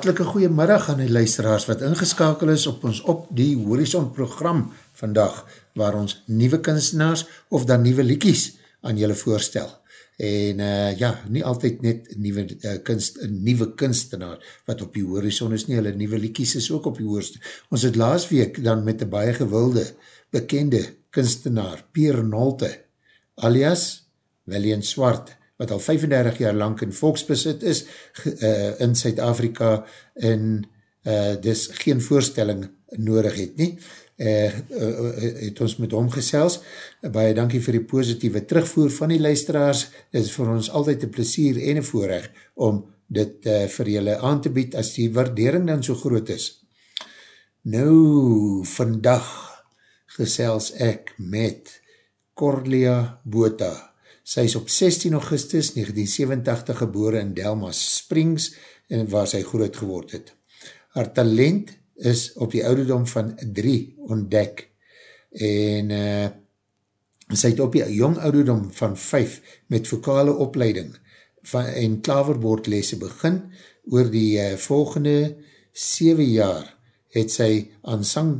hartelike goeiemiddag aan die luisteraars wat ingeskakel is op ons op die Horizon program vandag, waar ons nieuwe kunstenaars of dan nieuwe liekies aan julle voorstel. En uh, ja, nie altyd net nieuwe, uh, kunst, nieuwe kunstenaar wat op die horizon is nie, hulle nieuwe liekies is ook op die horizon. Ons het laas week dan met die baie gewilde, bekende kunstenaar, Pier Nolte, alias William Swart, wat al 35 jaar lang in volksbesit is, uh, in Suid-Afrika, en uh, dis geen voorstelling nodig het nie. Uh, uh, het ons met hom gesels, baie dankie vir die positieve terugvoer van die luisteraars, dit is vir ons altyd een plesier en een voorrecht om dit uh, vir julle aan te bied as die waardering dan so groot is. Nou, vandag gesels ek met Corlia Bota. Sy is op 16 augustus 1987 gebore in Delmas Springs en waar sy groot geword het. Haar talent is op die ouderdom van 3 ontdek en uh, sy het op die jong ouderdom van 5 met vokale opleiding van, en klaverbordlese begin oor die uh, volgende 7 jaar het sy aan sang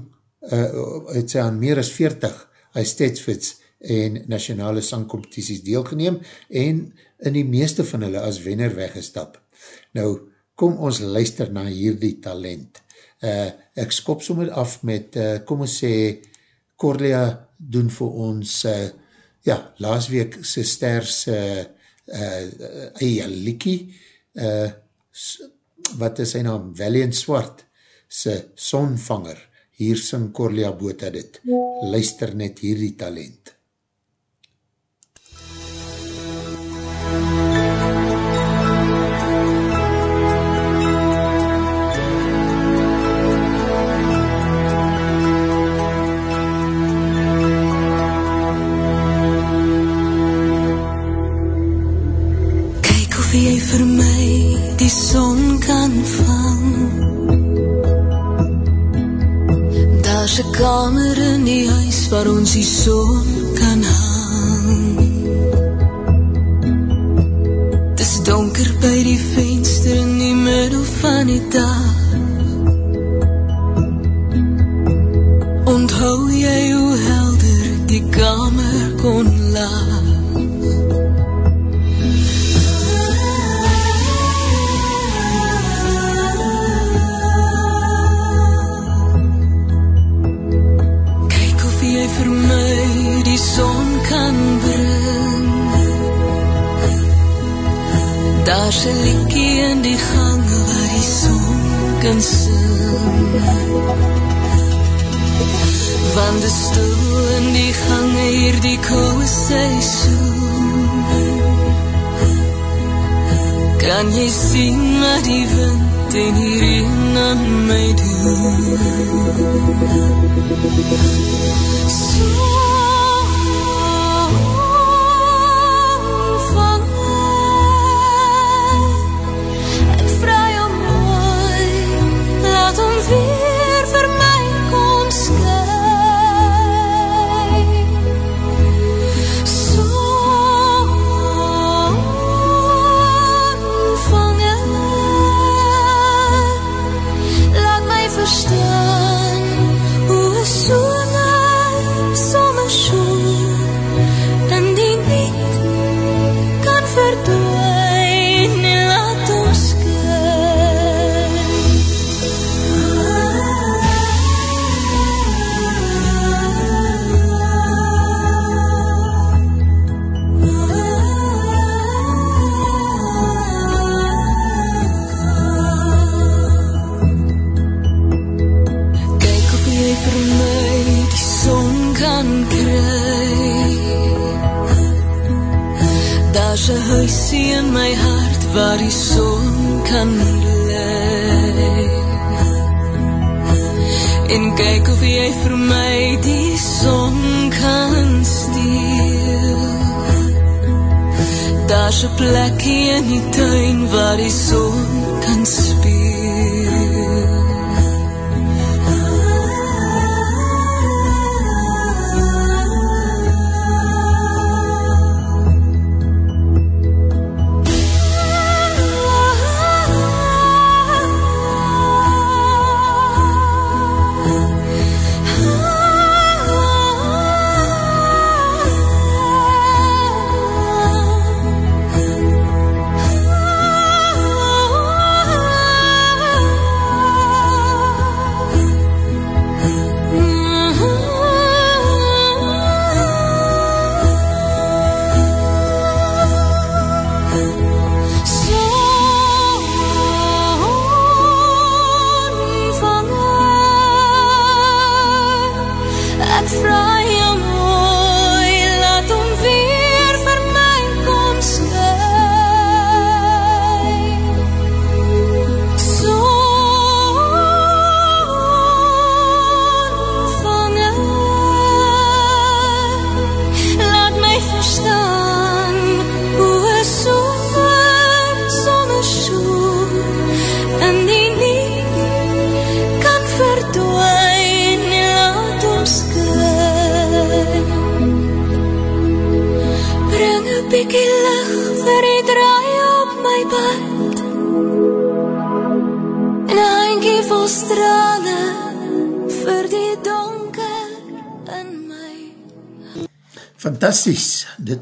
uh, het sy aan meer as 40 Eistedsfits en nationale sangcompetities deelgeneem en in die meeste van hulle as wenner weggestap. Nou, kom ons luister na hierdie talent. Uh, ek skop sommer af met, uh, kom ons sê, Corlia doen vir ons, uh, ja, laas week sy sters uh, uh, eie liekie, uh, wat is sy naam? Valiant Swart, sy sonvanger. Hier sing Corlia Bota dit. Luister net hierdie talent.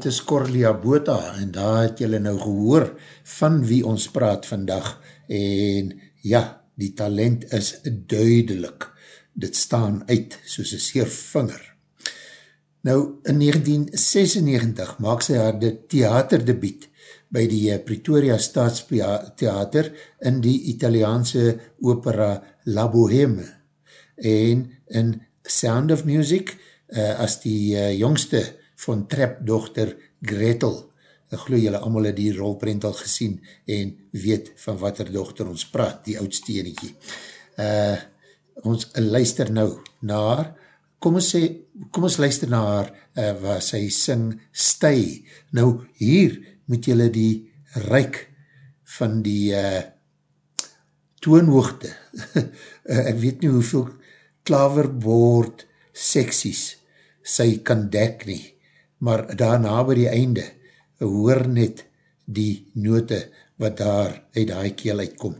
Is Corlia Bota en daar het julle nou gehoor van wie ons praat vandag en ja, die talent is duidelik, dit staan uit soos een seer vinger. Nou, in 1996 maak sy haar de theaterdebiet by die eh, Pretoria Staatstheater in die Italiaanse opera La Boheme en in Sound of Music uh, as die uh, jongste van trapdochter Gretel. Ek geloof julle allemaal het die rolprent al gesien en weet van wat er dochter ons praat, die oudste enetjie. Uh, ons luister nou na haar, kom ons, sê, kom ons luister na haar uh, waar sy sing Stay. Nou hier moet julle die ryk van die uh, toonhoogte, uh, ek weet nie hoeveel klaverboord seksies sy kan dek nie, maar daarna by die einde, hoor net die note wat daar uit die keel uitkom.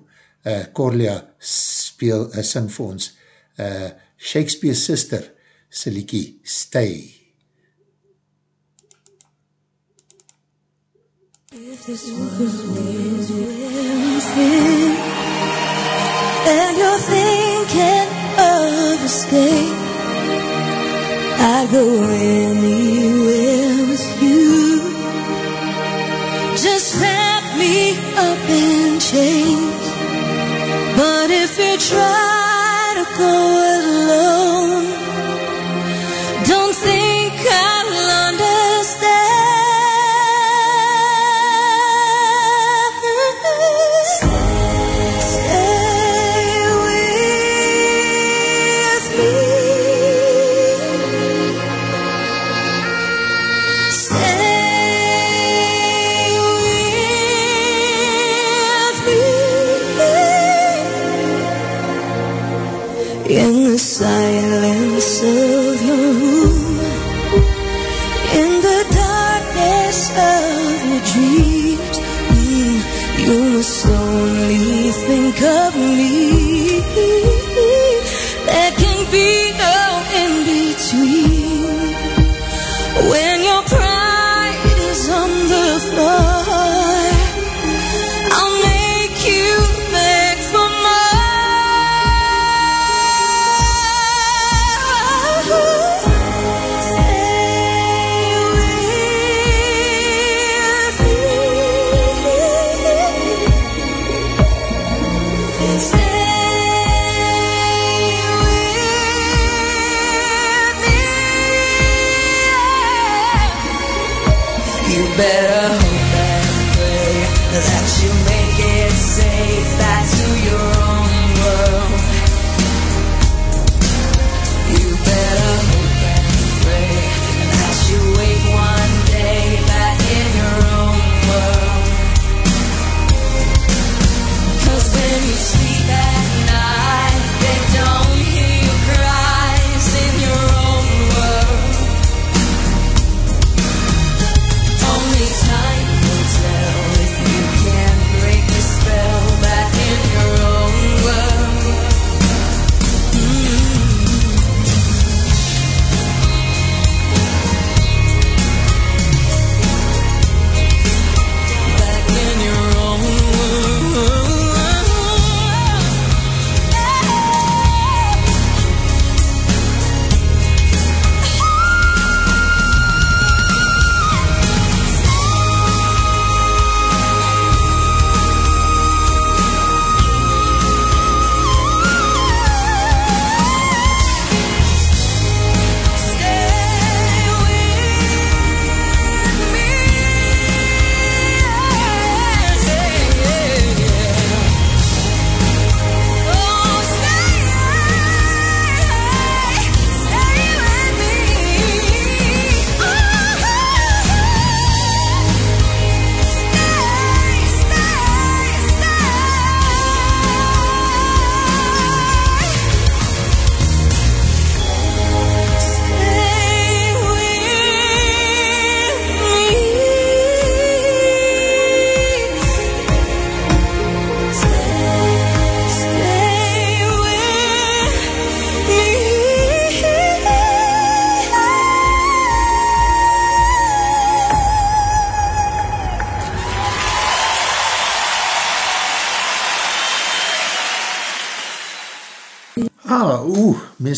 Uh, Corlia speel, uh, sing vir ons uh, Shakespeare's sister, sy liekie Stay. If this was within and you're thinking of escape, I'd go anywhere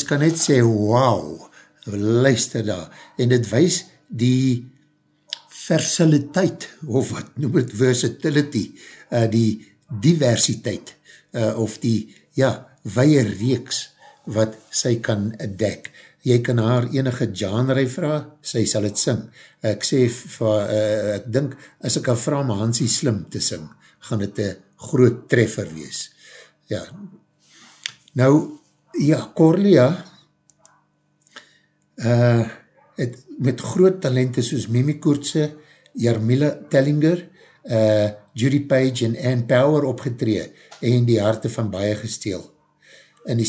mens kan net sê, wauw, luister daar. En dit wees die versiliteit, of wat noem het, versatility, uh, die diversiteit, uh, of die, ja, weie reeks, wat sy kan dek. Jy kan haar enige genre vraag, sy sal het sing. Ek sê, uh, ek dink, as ek al vraag my Hansie slim te sing, gaan het een groot treffer wees. Ja, nou, ja, Corlia uh, het met groot talente soos Mimi Koortse, Jarmila Tellinger, uh, Judy Page en Ann Power opgetree en die harte van baie gesteel. In die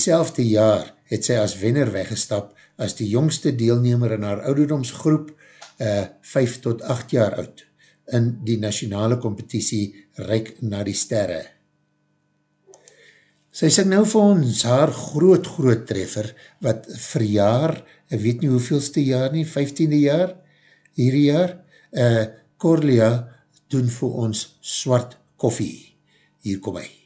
jaar het sy as wenner weggestap as die jongste deelnemer in haar ouderdomsgroep uh, 5 tot 8 jaar oud in die nationale competitie Rijk na die Sterre. Sy sing nou vir ons haar groot, groot treffer, wat vir jaar, ek weet nie hoeveelste jaar nie, 15e jaar, hierdie jaar, uh, Corlia doen vir ons swart koffie. Hier kom hy.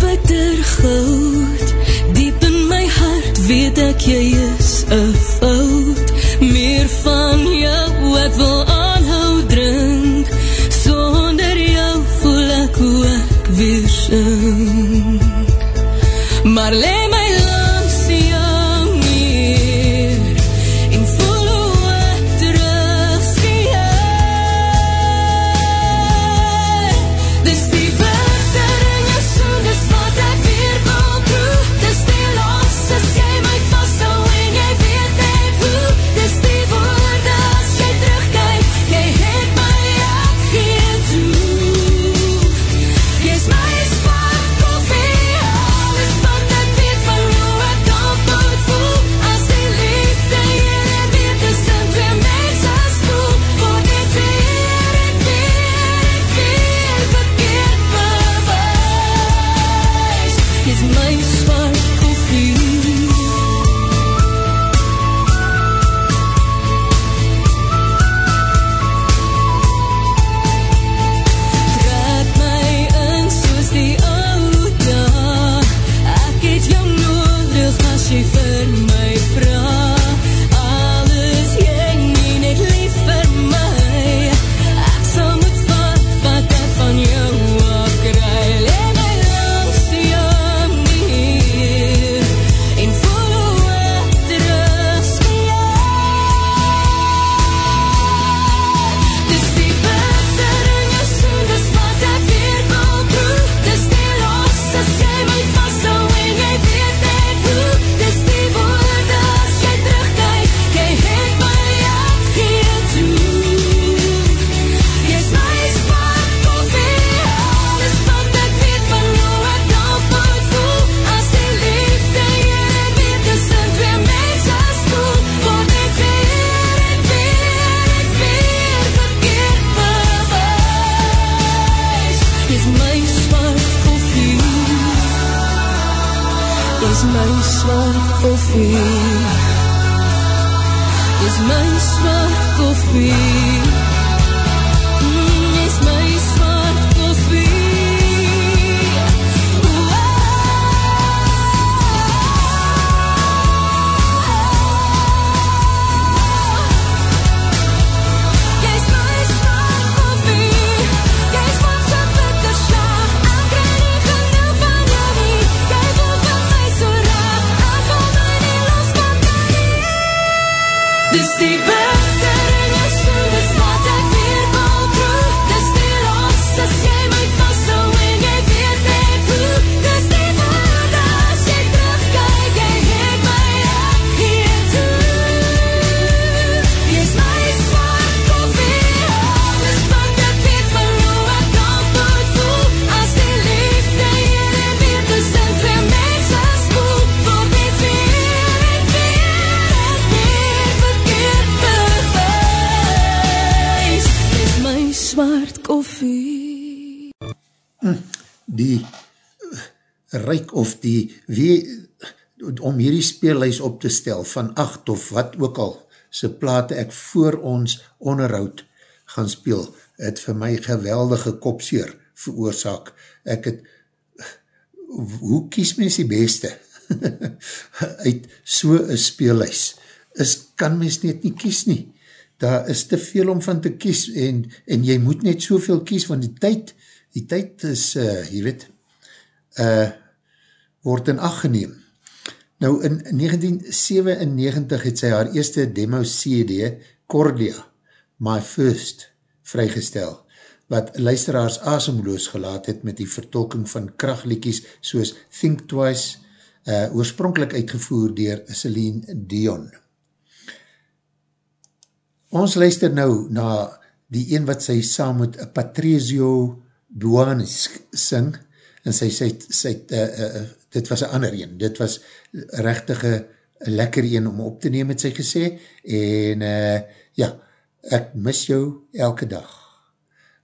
Bitter goud. Diep in my hart weet ek jy is een speellijs op te stel van acht of wat ook al sy plate ek voor ons onderhoud gaan speel, het vir my geweldige kopseer veroorzaak. Ek het, hoe kies mens die beste uit so'n speellijs? Is, kan mens net nie kies nie. Daar is te veel om van te kies en, en jy moet net soveel kies, want die tyd, die tyd is, uh, jy weet, uh, word in acht geneem. Nou in 1997 het sy haar eerste demo CD, Cordia, My First, vrygestel, wat luisteraars asemloos gelaat het met die vertolking van krachtliekies soos Think Twice, uh, oorspronkelijk uitgevoer dier Celine Dion. Ons luister nou na die een wat sy saam met Patrizio Buanis sing, en sy sê, sy, uh, uh, dit was een ander een, dit was rechtige lekker een om op te neem, het sy gesê, en uh, ja, ek mis jou elke dag,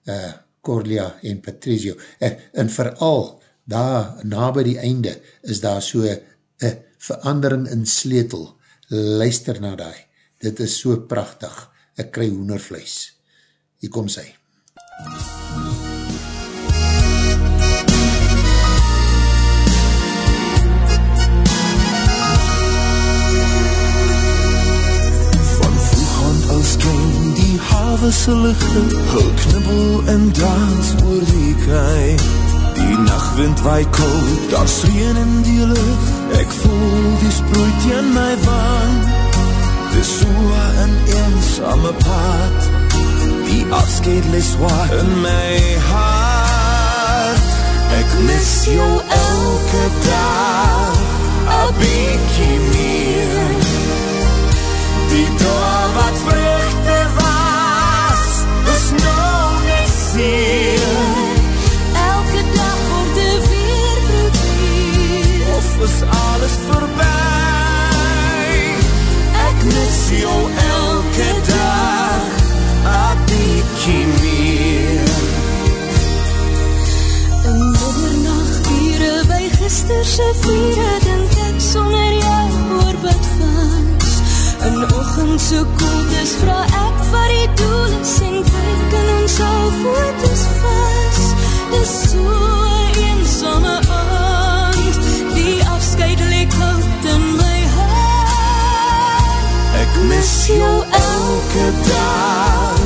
uh, Corlia en Patrizio, en, en vooral, daar, na by die einde, is daar so een verandering in sleetel, luister na die, dit is so prachtig, ek kry hoenervlees, hier kom sy. MUZIEK hawe se lichte Hul knibbel en dans oor die kei. Die nachtwind waai koud, daar sreen in die lucht. Ek voel die sproeit in my wang Dis so een eensame paad Die afskeid les waar in my hart. Ek mis jou elke dag. A beekie meer. Die door wat vruchte Elke dag word die weer probeer Of is alles voorbij Ek mis jou elke dag A bykie meer In middernacht diere by gisterse vieren Dink ek sonder jou oor wat was In ochend so koeld is Vra ek wat die doel is En kyk in ons al voetes vast Dis so eensame aand Die afscheid leek hout in my hand. Ek mis jou elke dag.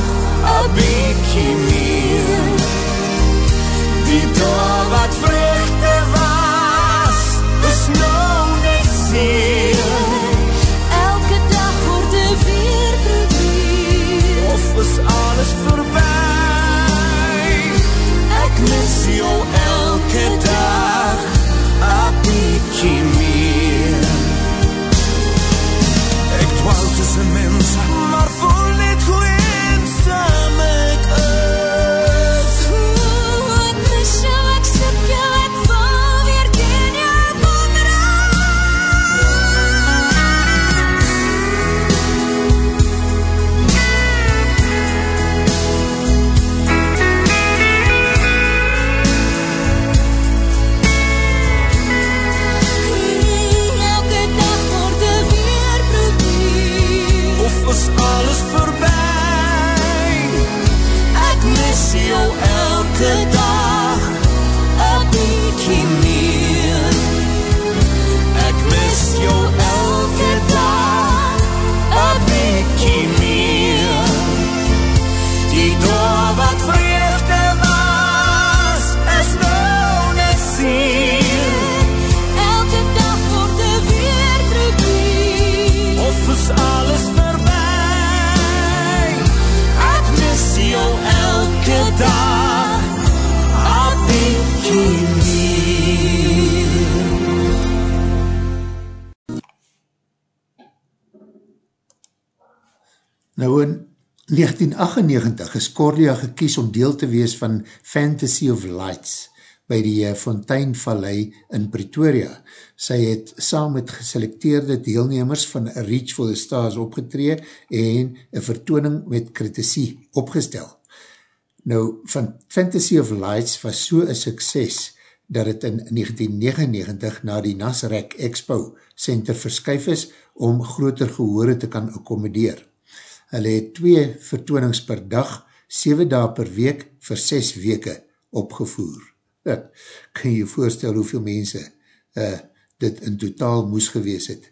A bykie meer. Die dag wat vruchte 1998 is Cordia gekies om deel te wees van Fantasy of Lights by die eh, Fonteinvallei in Pretoria. Sy het saam met geselecteerde deelnemers van Reach for the Stars opgetree en een vertooning met kritisie opgestel. Nou, van Fantasy of Lights was so een sukses dat het in 1999 na die Nasrek Expo Center verskuif is om groter gehore te kan accommodeer. Hulle het twee vertoonings per dag, 7 dag per week vir 6 weke opgevoer. Ja, kan jy voorstel hoeveel mense uh, dit in totaal moes gewees het.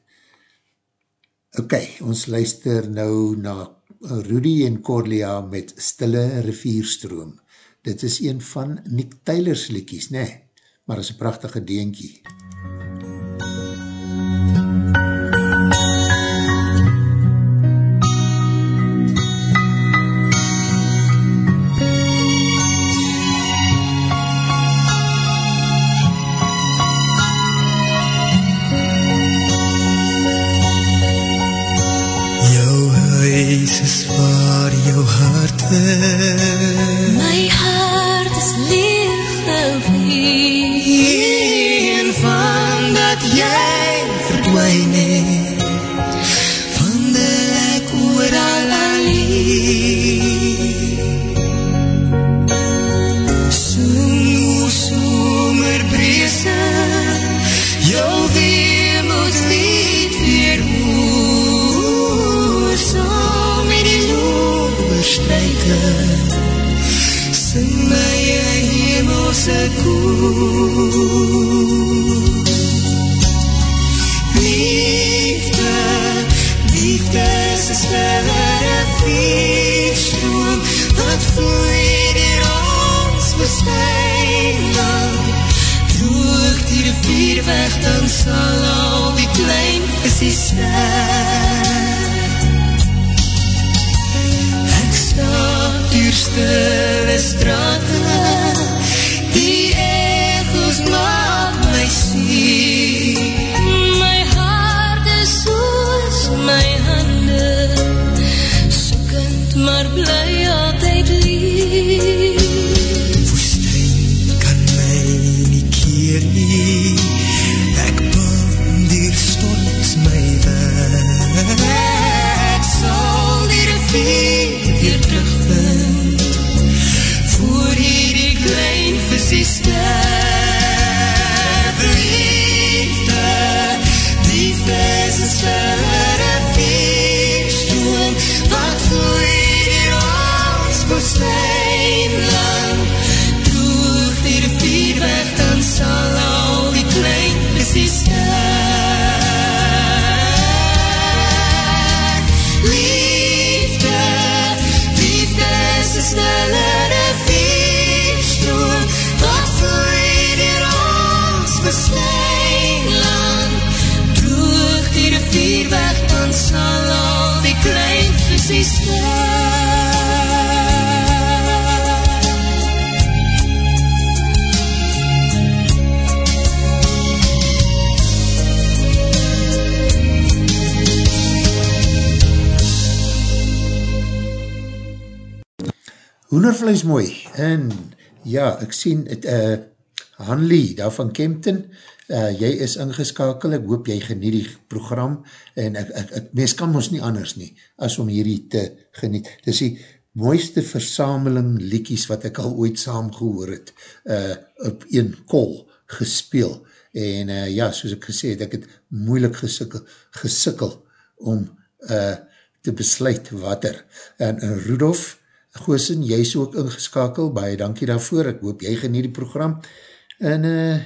Ok, ons luister nou na Rudy en Corlia met Stille Rivierstroom. Dit is een van Nick Taylor's liekies, ne? Maar is een prachtige deenkie. Jou huis is waar jou hart is. My hart is liefde vir ek sien het, uh, Hanlie, daar van Kempton, uh, jy is ingeskakel, ek hoop jy geniet die program, en ek, ek, ek mens kan ons nie anders nie, as om hierdie te geniet. Dis die mooiste versameling liekies wat ek al ooit saam gehoor het, uh, op een kol gespeel, en uh, ja, soos ek gesê het, ek het moeilik gesikkel, gesikkel om uh, te besluit wat er. En, en Rudolf, Goosen, jy is ook ingeskakel, baie dankie daarvoor, ek hoop jy geniet die program, en uh,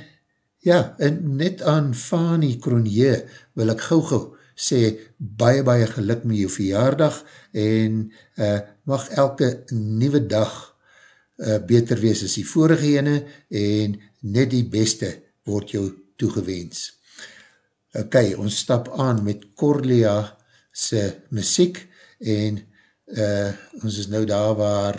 ja, en net aan Fanny Kronje wil ek gauw gauw sê, baie baie geluk met jou verjaardag, en uh, mag elke nieuwe dag uh, beter wees as die vorige ene, en net die beste word jou toegewens. Ok, ons stap aan met Corlia se muziek, en uh, ons is nou daar waar,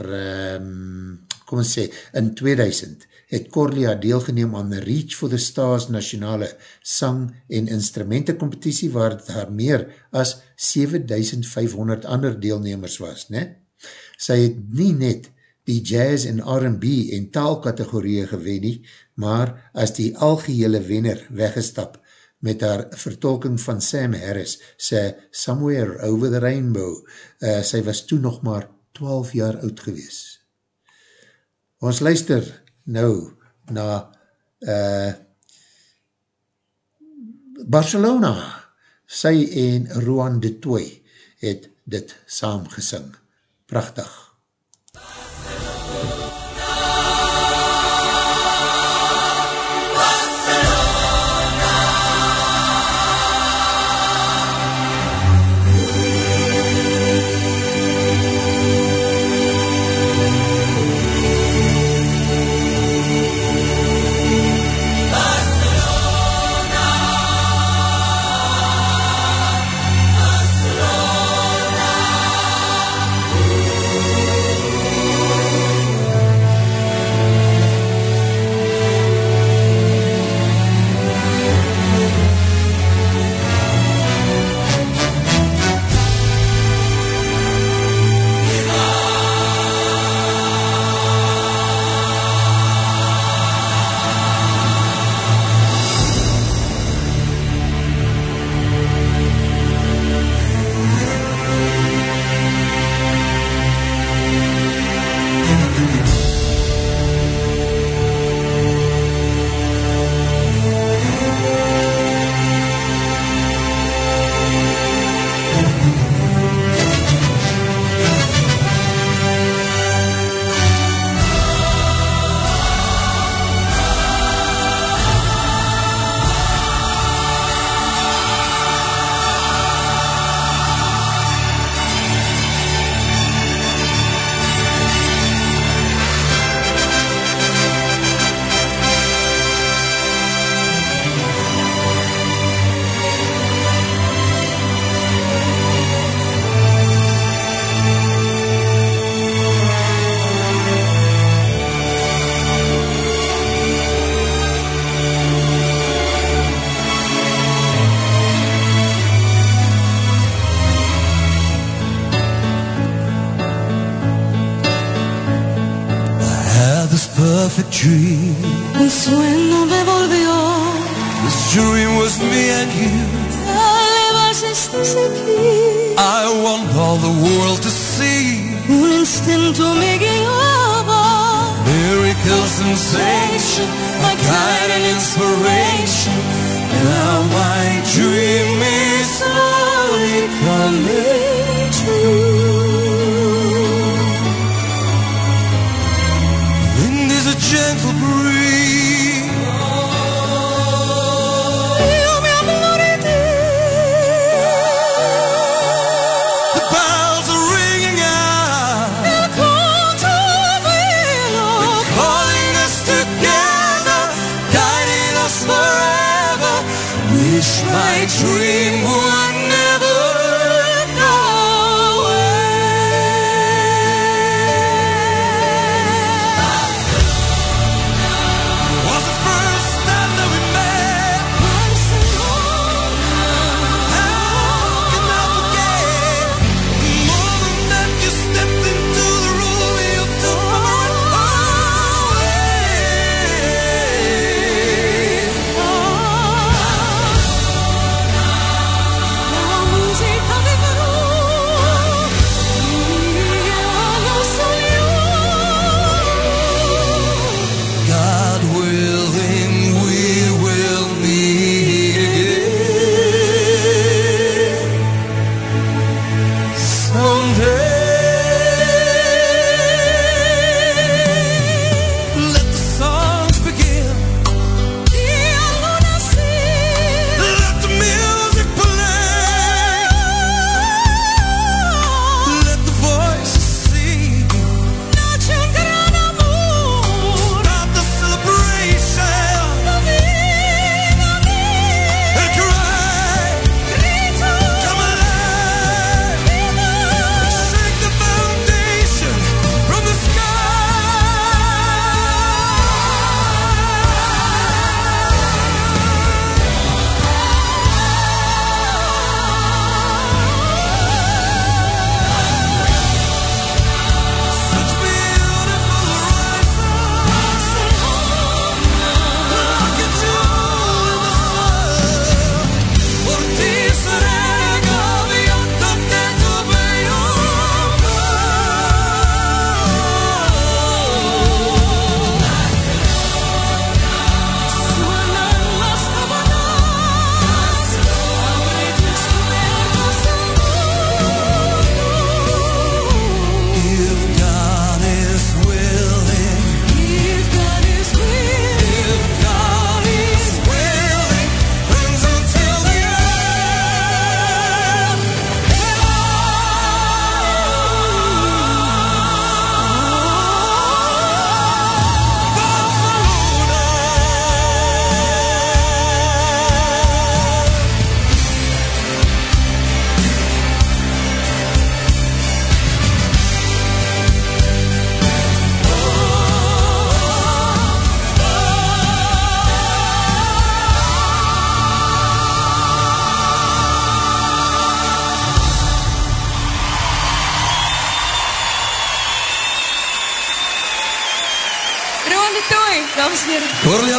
um, kom ons sê, in 2000 het Corlia deelgeneem aan Reach for the Stars nationale sang- en instrumentencompetitie waar het haar meer as 7500 ander deelnemers was. Ne? Sy het nie net die jazz en R&B en taalkategorieën gewen nie, maar as die algehele wenner weggestap met haar vertolking van Sam Harris, sy Somewhere Over the Rainbow. Uh, sy was toen nog maar 12 jaar oud gewees. Ons luister nou na uh, Barcelona. Sy en Roan de Toy het dit saam gesing. Prachtig. Perfect dream. Un sueño me volvió This dream was me and you. a elevarse estás aquí. I want all the world to see. Un instinto me guiaba. Miracle sensation, my guide and inspiration. Now my dream is slowly coming true. Gentle breeze. Io mi amore The bells are ringing out, il velo. calling us together, guiding us forever. Wish my dream would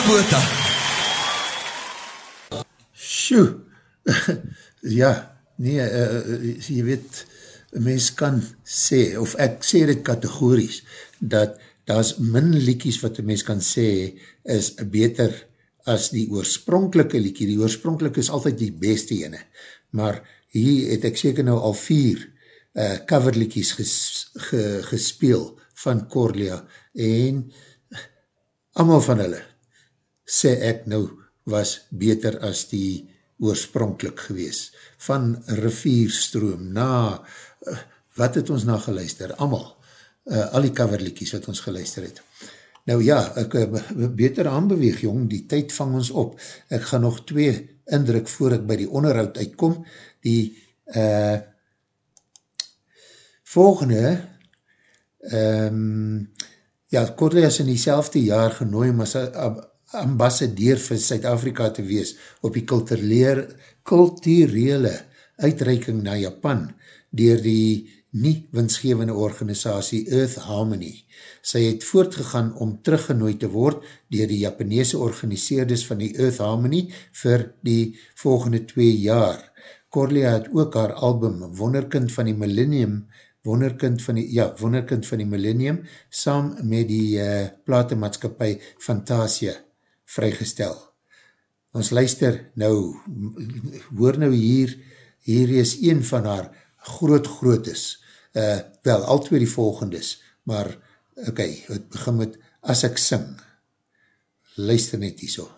Bota. Sjoe, ja, nee, uh, jy weet, mens kan sê, of ek sê dit kategories, dat daar is min liekies wat een mens kan sê, is beter as die oorspronkelike liekie. Die oorspronkelike is altyd die beste ene, maar hier het ek seker nou al vier uh, coverliekies ges, ge, gespeel van Corlia, en allemaal van hulle, sê ek nou, was beter as die oorspronkelijk gewees. Van rivierstroom na, uh, wat het ons na geluister? Amal, uh, al die coverliekies wat ons geluister het. Nou ja, ek uh, beter aanbeweeg, jong, die tyd vang ons op. Ek gaan nog twee indruk voor ek by die onderhoud uitkom. Die uh, volgende, um, ja, Corlea is in die selfde jaar genooi om as ambassadeur vir Suid-Afrika te wees op die kulturele uitreiking na Japan dier die nie winsgevende organisatie Earth Harmony. Sy het voortgegaan om teruggenooi te word dier die Japanese organiseerders van die Earth Harmony vir die volgende twee jaar. Corlea het ook haar album Wonderkind van die Millennium Wonderkind van die, ja, Wonderkind van die Millennium saam met die uh, platemaatskapie Fantasia vrygestel. Ons luister nou, hoor nou hier, hier is een van haar groot grootes, uh, wel, al twee die volgendes, maar, okay, het begin met As ek sing, luister net hier so.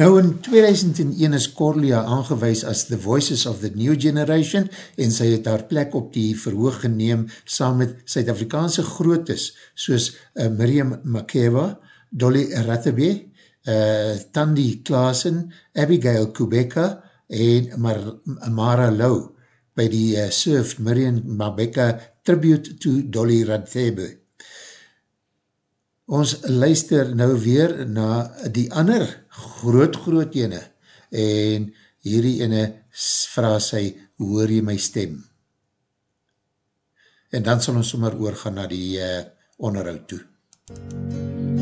Nou in 2001 is Corlia aangewees as The Voices of the New Generation en sy het haar plek op die verhoog geneem saam met Suid-Afrikaanse grootes soos uh, Miriam Makeba, Dolly Rathebe, uh, Tandy Klaasen, Abigail Kubeka en Mar Mara Lau by die uh, Surf Miriam Mabeka Tribute to Dolly Rathebe. Ons luister nou weer na die ander groot groot ene en hierdie ene vraag sy, hoor jy my stem? En dan sal ons sommer oorgaan na die uh, onderhoud toe. Hoor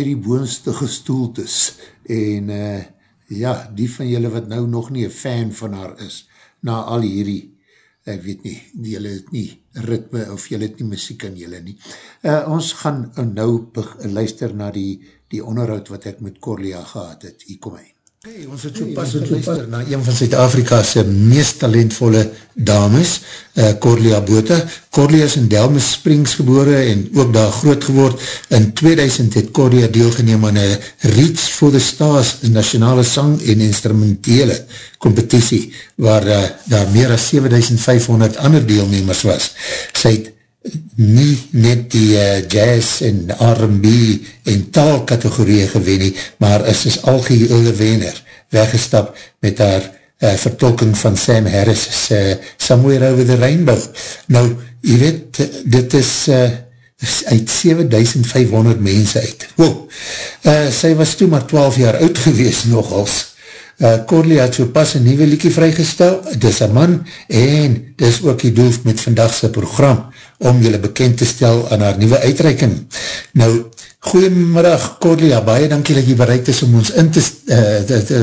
uit die boonste gestoeltes en uh, ja, die van julle wat nou nog nie een fan van haar is, na al hierdie, ek weet nie, die julle het nie ritme of julle het nie muziek aan julle nie. Uh, ons gaan nou luister na die, die onderhoud wat ek met Corlia gehad het, hier kom hy. Hey, ons het so pas geluister na een van Zuid-Afrika's meest talentvolle dames, uh, Corlia Bota. Corlia is in Delmas Springs gebore en ook daar groot geword. In 2000 het Corlia deelgeneem aan een Reach for the Stars nationale sang en instrumentele competitie, waar uh, daar meer as 7500 ander deelnemers was. Sy het nie net die uh, jazz en R&B en taalkategorie gewen nie, maar is is algehele wenner weggestap met haar uh, vertolking van Sam Harris uh, Somewhere Over the Rainbow. Nou, jy weet, dit is uh, uit 7500 mense uit. Wow. Uh, sy was toe maar 12 jaar oud gewees nogals. Uh, Corley het so pas een nieuwe liekie vrygestel, dis een man, en dis ook die doel met vandagse program, om julle bekend te stel aan haar nieuwe uitreiking. Nou, goeiemiddag Corley, ja, baie dankie dat jy bereid is om ons in te, uh, te, te,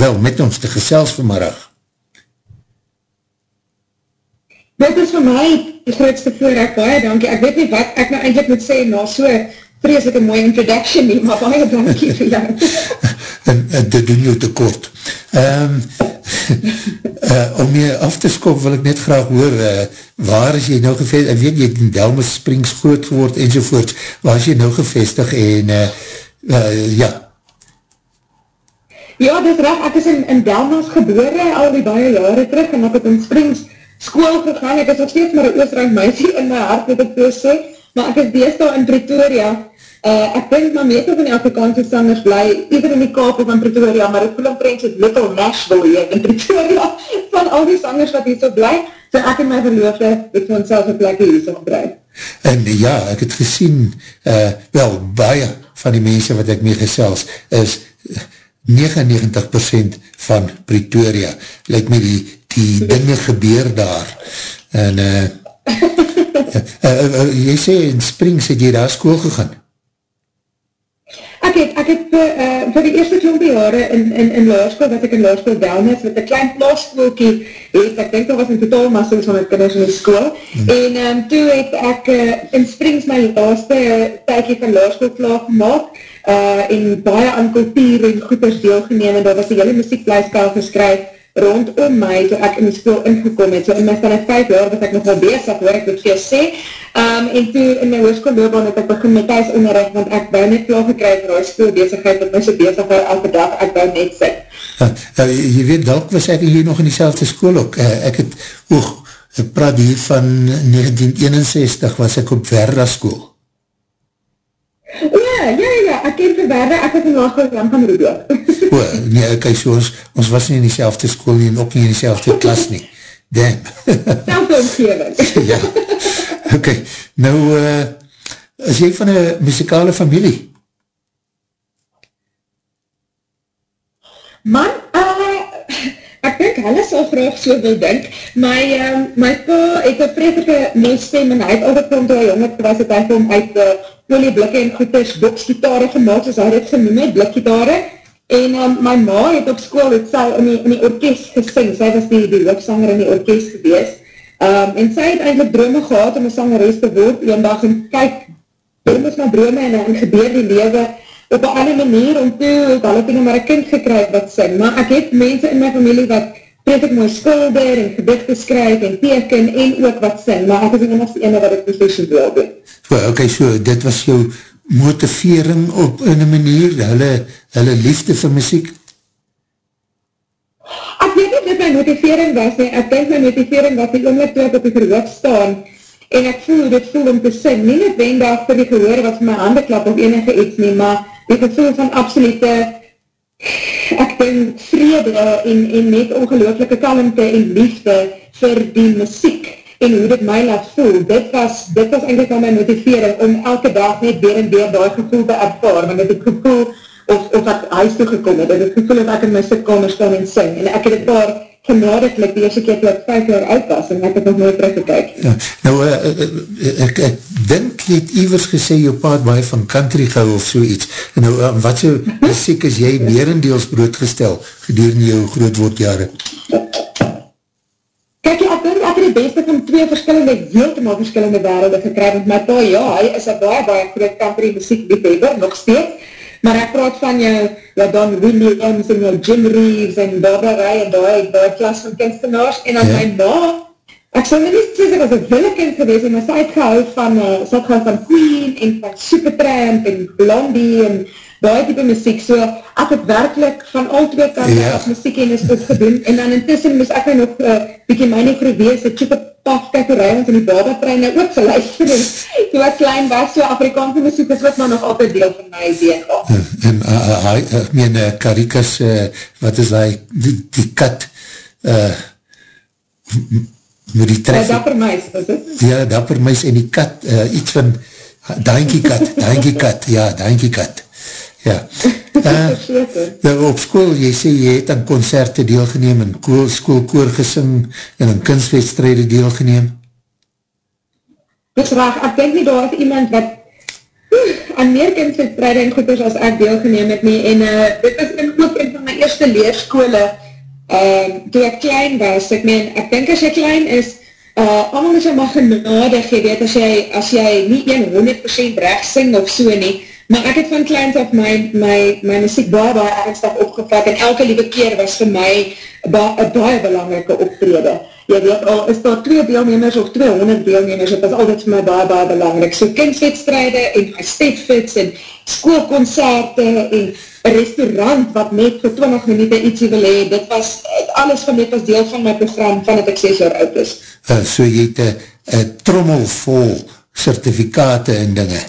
wel, met ons te gesels vanmiddag. Dit is vir my die grootste voorrecht, baie dankie. Ek weet nie wat ek nou eindelijk moet sê, na so vreselik een mooie introduction nie, maar baie dankie vir jou. en, en dit doen jou tekort. Um, uh, om jy af te skop wil ek net graag hoor, uh, waar is jy nou gevestig, ek weet jy het in Delmas Springs groot geword enzovoort, waar is jy nou gevestig en uh, uh, ja. Ja, dit is recht, ek is in, in Delmas gebore al die baie jare terug en ek het in Springs school gegaan, ek is nog steeds maar een oostrang meisie in my hart, wat ek toe sê, maar ek is deesdaal in Pretoria, Uh, ek denk maar meestal van die Afrikaanse sangers bly, ieder in die Kaap in Pretoria, maar ek voel omtrent soos Little Nashville hier in Pretoria, van al die sangers wat hier so bly, so ek en my verloofde, het vir ons self een plekje hier so gebruik. En ja, ek het gesien, uh, wel, baie van die mense wat ek mee gesels, is 99% van Pretoria, lyk my die, die dinge gebeur daar, en uh, uh, uh, uh, jy sê in Springs het jy daar school gegaan? Ek het, ek het vir, uh, vir die eerste klompie jare in, in, in laarskool, wat ek in laarskool Delmas, met een klein plaasskoolkie het, ek denk dat was in totaal maar soos van my kinders in die school, hmm. en um, toe het ek uh, in Springs my laaste uh, tydje van laarskool klaar gemaakt, uh, en baie aan kultuur en goeders deelgeneem, en daar was die hele muziekblijspel geskryf, rondom my, toe ek in die school ingekom het, so in my vanaf vijf jaar was ek nog wel bezig, hoor ek het veel sê, um, en toe in my hoerskoolloobaan het ek begin met thuis onderricht, want ek bou net veel gekryf vir die schoolbezigheid, wat my so bezig was elke dag, ek bou net sit. Uh, uh, jy weet, dalk was ek hier nog in die school ook, uh, ek het, oog, ek praat hier van 1961, was ek op Verda school. Ja, ja, ja, ek ken vir Verda, ek het in laagskool Jan van Roedo. O, nee, kijk so, ons, ons was nie in die school nie, en ook nie in die klas nie. Damn. Selfde omgeving. ja, ok, nou, uh, is jy van een muzikale familie? Man, uh, ek denk, hulle sal graag so wil dink, my, um, my pa het een vreselike meestem, en hy het altijd kom toe hy jonger was, het hy kom uit de uh, olieblikke en goeders boksgitare gemaakt, soos hy het genoem het, blikgitare, en um, my ma het op school het sy in die, in die orkest gesing, sy was die, die hoofsanger in die orkest gewees, um, en sy het eindelijk drome gehad om een sangeres te word, een dag en kyk, drome is my drome en, en gebeur die lewe op een ander manier, om toe, het al het maar een kind gekryk wat sing, maar ek het mense in my familie wat prettig mooi skulder en gedichte skryf en teken en ook wat sing, maar ek is die enigste ene wat ek professioneel doen. Well, ok, so, dit was jou motivering op in een manier, hulle, hulle liefde vir muziek? Ek weet nie wat my motivering was, nie. ek denk my motivering was die oomlik ek op die verhoog staan, en ek voel, dit voel om te sing, nie net wendig vir die gehoor wat my handen klap of enige iets nie, maar die gevoel van absolute, ek denk vrede en, en net ongelooflike kalmte en liefde vir die muziek, en hoe dit my laat voel, dit was, dit was eindelijk al my motivering om elke dag net weer en weer die gevoel te ervaar, want het het gevoel of, of ek huis toegekom het, het het gevoel dat ek in my sitkamer staan en sing, en ek het het daar genadiglik die eerste keer toe ek vijf jaar oud was, en ek het nog nooit teruggekyk. Ja, nou, uh, uh, ek, ek dink jy het Ivers gesê, jou paard baie van country gauw of so iets, en nou, uh, wat so muziek is jy merendeels broodgestel, gedurende jou grootwoordjare? Kijk, ek dink ek het die beste van twee verskillende, heeltemaal verskillende werelde gekry, want my pa, ja, hy is een baie, baie groot country muziek liefhebber, nog steeds, maar ek praat van jou, jou Don Williams en jou Jim Reeves en Barbara Ray en die, die klas van kunstenaars, en dan Ja. my ma, ek sal nie sê, sy was een wille kind geweest, maar sy het gehou van, uh, sy het gehou van Queen en van Supertramp en Blondie en baie type muziek, so ek het werkelijk van al twee kante Ja. ja. as muziekkennis ook gedoen, en dan intussen moes ek nou nog een uh, bykie myne gewees, het super paf kakkerij, want in die babatrein nou ook geluister, en toe ek klein was, so Afrikaanse muziek is wat maar nog altijd deel van my DNA. En uh, uh, ek meen, uh, Karikas, uh, wat is hy, die, die kat, uh, met die Ja, tref, dapper meis, was het? ja, dapper muis en die kat, uh, iets van, dainkie kat, dainkie kat, ja, dainkie kat, ja. Uh, nou, op school, jy sê, jy het aan concerte deelgeneem, en kool, schoolkoor gesing, en aan kunstwedstrijde deelgeneem, Dis raag, ek denk nie daar is iemand wat aan meer kindverstrijde en goeders as ek deelgeneem het nie, en uh, dit was in ook een van my eerste leerskole, uh, toe ek klein was, ek meen, ek denk as jy klein is, uh, allemaal is jy maar genadig, jy weet, as jy, as jy nie 100% recht sing of so nie, maar ek het van kleins af my, my, my muziek baie ernstig opgevat, en elke lieve keer was vir my ba, baie belangrike optrede. Jy weet al, is daar twee deelnemers of 200 deelnemers, het was altijd vir my baie, baie belangrijk. So kindswedstrijde en stedfits en schoolconcerte en restaurant wat net vir 20 minuten ietsie wil hee, dit was, alles van dit was deel van my program van het ek 6 jaar oud is. uh, so jy het een trommel vol certificate en dinge,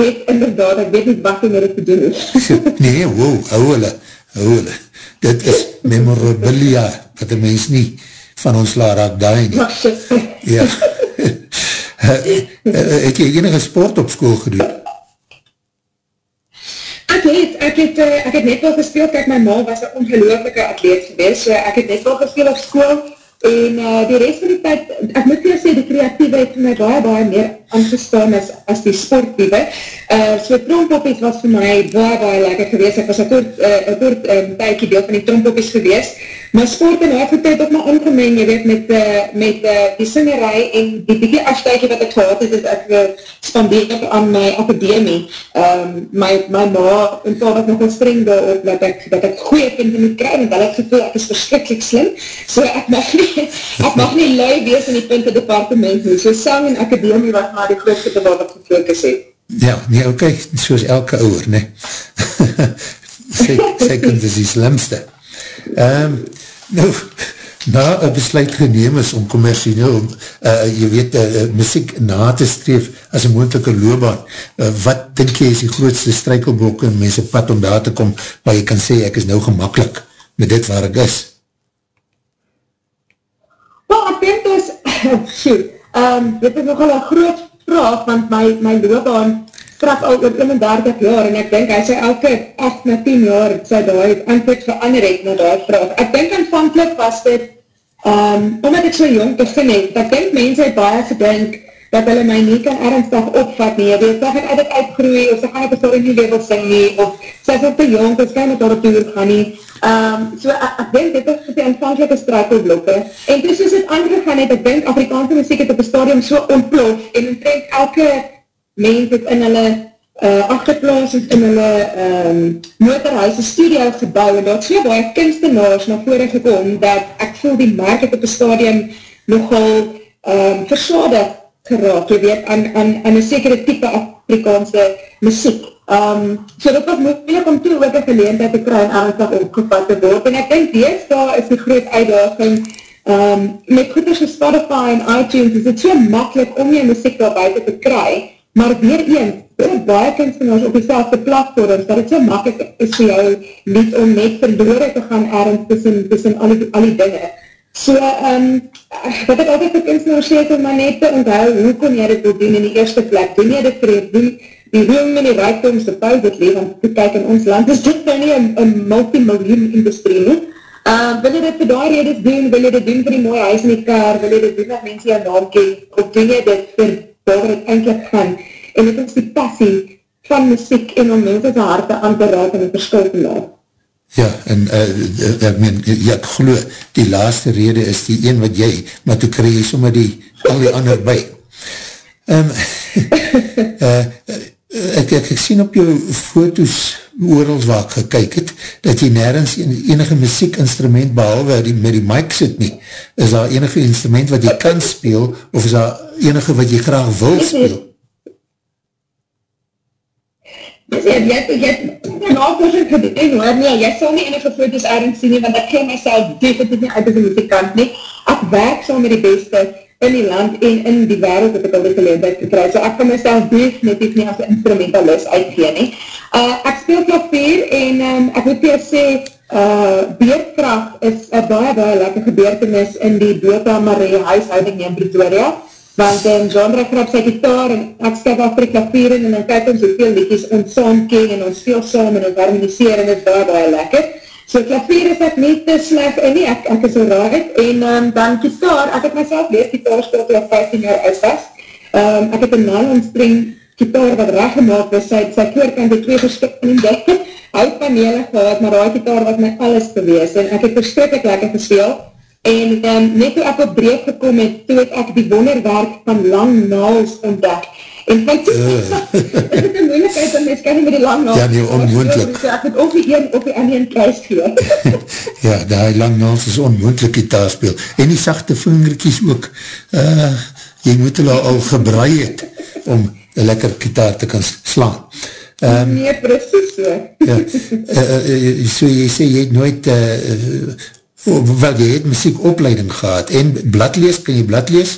Het inderdaad, ek weet nie wat om dit te doen is. nee, wow, hou hulle, hou hulle, dit is memorabilia, wat een mens nie van ons laat raak daai nie, ja, uh, uh, het jy enige sport op school gedoen? Ek het, ek het, uh, ek het net wel gespeel, kijk my ma was een ongelooflike atleet geweest, so ek het net wel gespeel op school, en uh, die rest van die tijd, ek moet jou sê, die creatieve het vir my baie, baie meer aangestaan as, as die sportieve. Uh, so trompoppies was vir my baie, baie lekker geweest, ek was een kort, uh, kort um, tijdje deel van die trompoppies geweest, maar sport en haar tijd ook maar ongemeen, jy weet, met, uh, met uh, die singerij en die bieke afstuitje wat ek gehad het, is ek uh, spandeer aan my akademie. Um, my, my ma en pa was nogal streng daarop dat ek, dat ek goeie punte moet kry, want hulle het gevoel ek is verschrikkelijk slim, so ek mag nie, ek mag nie lui wees in die punte departement nie, so sang en akademie was maar die grootste waar ek gefokus het. Ja, nee, okay, soos elke ouwer, nee. sy, sy kind is die slimste. Um, nou, na een besluit geneem is om commercieel, uh, jy weet, uh, muziek na te streef as een moendelike loopbaan, uh, wat denk jy is die grootste strijkelblok in mense pad om daar te kom, waar jy kan sê, ek is nou gemakkelijk met dit waar ek is? Wel, ek denk dus, shoot, um, dit is nogal een groot vraag, want my, my loopbaan straf al oor 31 jaar, en ek denk, hy sê elke 8 na 10 jaar, sy daar antwoord verander het na die vraag. Ek denk aanvankelijk was dit, um, omdat ek so jong begin het, ek denk mense het baie gedink, dat hulle my nie kan ernstig opvat nie, weet, sy gaan uit uitgroei, of sy gaan op een story nie weer wil sing nie, of sy is ook te jong, sy kan met haar op toer gaan nie, Um, so ek, ek denk dit is die aanvankelike strakelblokke en dus is het aangegaan het, ek denk Afrikaanse muziek het op die stadium so ontplof en omtrent elke mens het in hulle uh, achterplaas het in hulle um, motorhuis een studio gebouw en dat so baie kunstenaars na vore gekom dat ek voel die markt het op die stadium nogal um, versadig geraak, jy weet, aan, aan, aan een sekere type Afrikaanse muziek. Um, so dit was moeilijk om toe ook een geleendheid te kry en ernstig opgevat te word. En ek denk, dees daar is die groot uitdaging, um, met goeders van Spotify en iTunes, is het so makkelijk om jy muziek daar buiten te kry, maar weer eens, is baie kunstenaars op die selfde platforms, dat het so makkelijk is vir jou niet om net verloren te gaan ergens tussen, tussen al, die, al die dinge. So, um, wat ek altijd vir kunstenaars sê, is om maar net te onthou, hoe kon jy dit doen in die eerste plek? Doen jy dit vir doen, die roem en die rijkdomste puil dit leef, want kyk in ons land is dit nou nie een, multimiljoen industrie nie. Uh, wil jy dit vir daar redes doen, wil jy dit doen vir die mooie huis in die kar, wil jy dit doen dat mense jou naam ken, of doen jy dit vir waar het eindelijk gaan, en dit is die passie van muziek en om mense se harte aan te raak en een verskil te maak. Ja, en uh, ek meen, ja, ek glo, die laaste rede is die een wat jy, maar toe krijg jy sommer die, al die ander by. Um, uh, ek, ek, ek sien op jou foto's oorals waar ek gekyk het, dat jy nergens enige muziekinstrument behalwe die, met die mic sit nie. Is daar enige instrument wat jy kan speel, of is daar enige wat jy graag wil speel? Dus jy, jy, jy, jy navorsing gedoen hoor, nee, jy sal nie enige foto's ergens sien nie, want ek ken myself definitief nie uit as een muzikant nie. Ek werk saam met die beste in die land en in die wereld het ek al die geleendheid gekry, so ek kan myself definitief nie as instrumentalist uitgeen nie. Uh, ek speel klavier en um, ek moet vir sê, uh, beerkracht is een baie, baie lekker gebeurtenis in die Dota Marie huishouding in Pretoria want um, genre grap sy gitaar en ek skep af vir die klavier en dan kyk ons hoeveel liedjes ons saam ken en ons speel saam en ons harmoniseer en het baie baie lekker. So klavier is ek nie te sleg? In nie, ek, ek is al raad en um, dan gitaar, ek het myself leer gitaar speel toe ek 15 jaar uit was. Um, ek het een nylon string gitaar wat recht gemaakt was, sy, sy koorkant het twee verskillende houtpanele gehad, maar die gitaar was my alles gewees. En ek het verskrikkelijk lekker gespeeld En um, net toe ek op breek gekom het, toe het ek die wonderwerk van lang naals ontdek. En van toe, uh. is het een moeilijkheid, en mens kan nie met die lang naals. Ja, nie, onmoendlik. So ek het of die een of die ander een kruis gehad. ja, die lang naals is onmoendlik die taalspeel. En die sachte vingerkies ook, uh, jy moet hulle al gebraai het, om een lekker gitaar te kan slaan. Um, nee, precies so. ja, uh, uh, so jy sê, jy het nooit uh, wel, jy het muziekopleiding gehad, en bladlees, kan jy bladlees?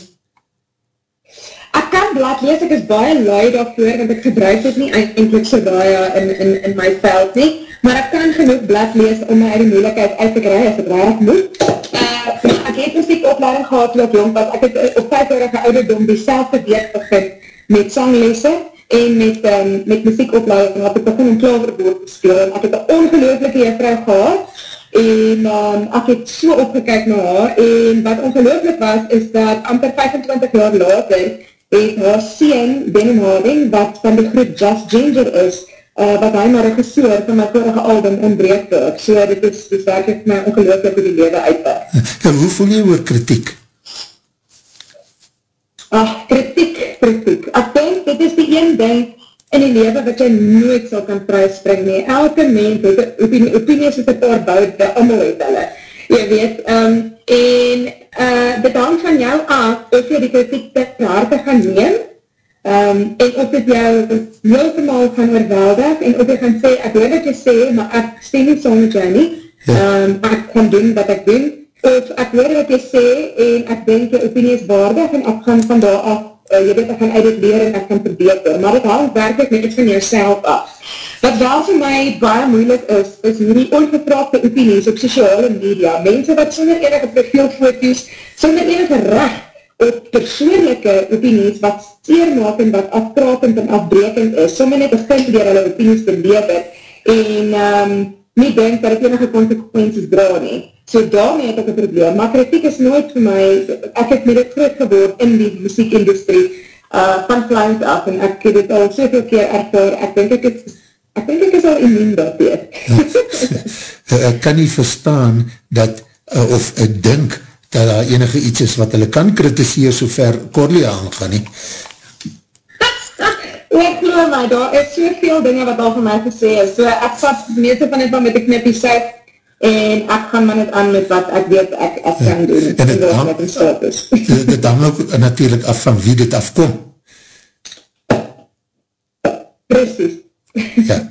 Ek kan bladlees, ek is baie lui daarvoor, want ek gebruik het nie eindelijk so baie in, in, in my veld nie, maar ek kan genoeg bladlees om my die moeilijkheid uit te kry, as ek raar moet. Uh, ek het muziekopleiding gehad, wat jong, wat ek het uh, op 5-jarige ouderdom die selfde week begin met sanglese, en met, um, met muziekopleiding, wat ek begin om klaverboord te speel, en ek het een ongelooflike juffrou gehad, en um, ek het so opgekyk na haar, en wat ongelooflik was, is dat amper 25 jaar later, het haar sien, Benham Harding, wat van die groep Just Ginger is, uh, wat hy maar regisseur van my vorige album in Breekburg, so dit is, dit werk het my ongelooflik hoe die lewe uitwerk. En hoe voel jy oor kritiek? Ach, kritiek, kritiek. Ek denk, dit is die een ding, in die leven wat jy nooit sal kan prijsspring nie. Elke mens het opinie, opinie is een paar boute, allemaal het hulle. Jy weet, um, en uh, dit hang van jou af of jy die kritiek te harte gaan neem, um, en of dit jou heeltemaal gaan oorweldig, en of jy gaan sê, ek weet wat jy sê, maar ek sê nie so met jou nie, um, ek kan doen wat ek doen, of ek weet wat jy sê, en ek denk jy opinie is waardig, en ek gaan van daar af uh, jy weet, ek gaan uit het leer en ek kan verbeter, maar het hang werkelijk net van jouself af. Wat wel vir my baie moeilik is, is hierdie ongevraagde opinies op sociale media, mense wat sonder enige profielfoto's, sonder enige recht op persoonlijke opinies, wat steermaak en wat afkrakend en afbrekend is, sonder net kind dier hulle opinies te lewe, en um, nie denk dat het enige consequenties dra nie. So daarmee het ek een probleem, maar kritiek is nooit vir my, ek het met het groot geword in die muziekindustrie, uh, van kleins af, en ek het het al soveel keer ervaar, ek denk ek het, ek denk ek is al immuun daarteer. Ja. ek kan nie verstaan dat, uh, of ek dink, dat daar enige iets is wat hulle kan kritiseer so ver Corlea aangaan nie. Ek geloof my, daar is soveel dinge wat al van my gesê is, so ek vat meeste van het van met die knippie sê, en ek gaan maar net aan met wat ek weet ek, ek kan ja. doen. En het hang, dit hang ook natuurlijk af van wie dit afkom. Precies. Ja.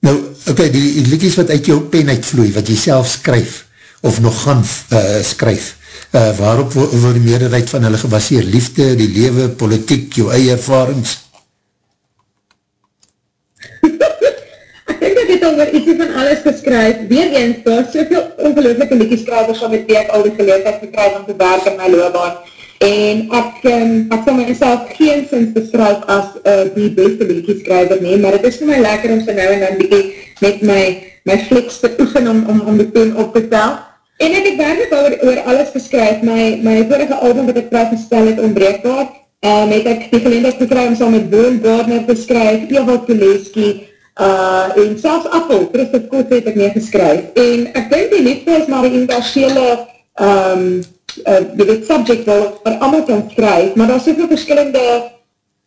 Nou, okay, die liedjes wat uit jou pen uitvloei, wat jy self skryf, of nog gaan uh, skryf, uh, waarop word die meerderheid van hulle gebaseer? Liefde, die lewe, politiek, jou eie ervarings? het al oor ietsie van alles geskryf, weer eens, daar is soveel ongelooflike liedjes skryvers van met wie ek al die geleefheid gekryf om te werk in my loopbaan, en ek, um, ek sal myself geen sins beskryf as uh, die beste liedjes skryver nie, maar het is vir my lekker om so nou en dan bieke met my, my fliks te oefen om, om, om die pen op te tel, en ek het werkelijk oor, oor alles geskryf, my, my vorige album wat ek praat gestel het, onbreekbaar, um, het ek die geleendheid gekry om so met Boon Gardner te skryf, Ewald Kuleski, Uh, en selfs Appel, Christophe Koot het ek mee geskryf. En ek denk die liefde is maar die universele um, uh, die subject wel vir allemaal kan skryf, maar daar is soveel verskillende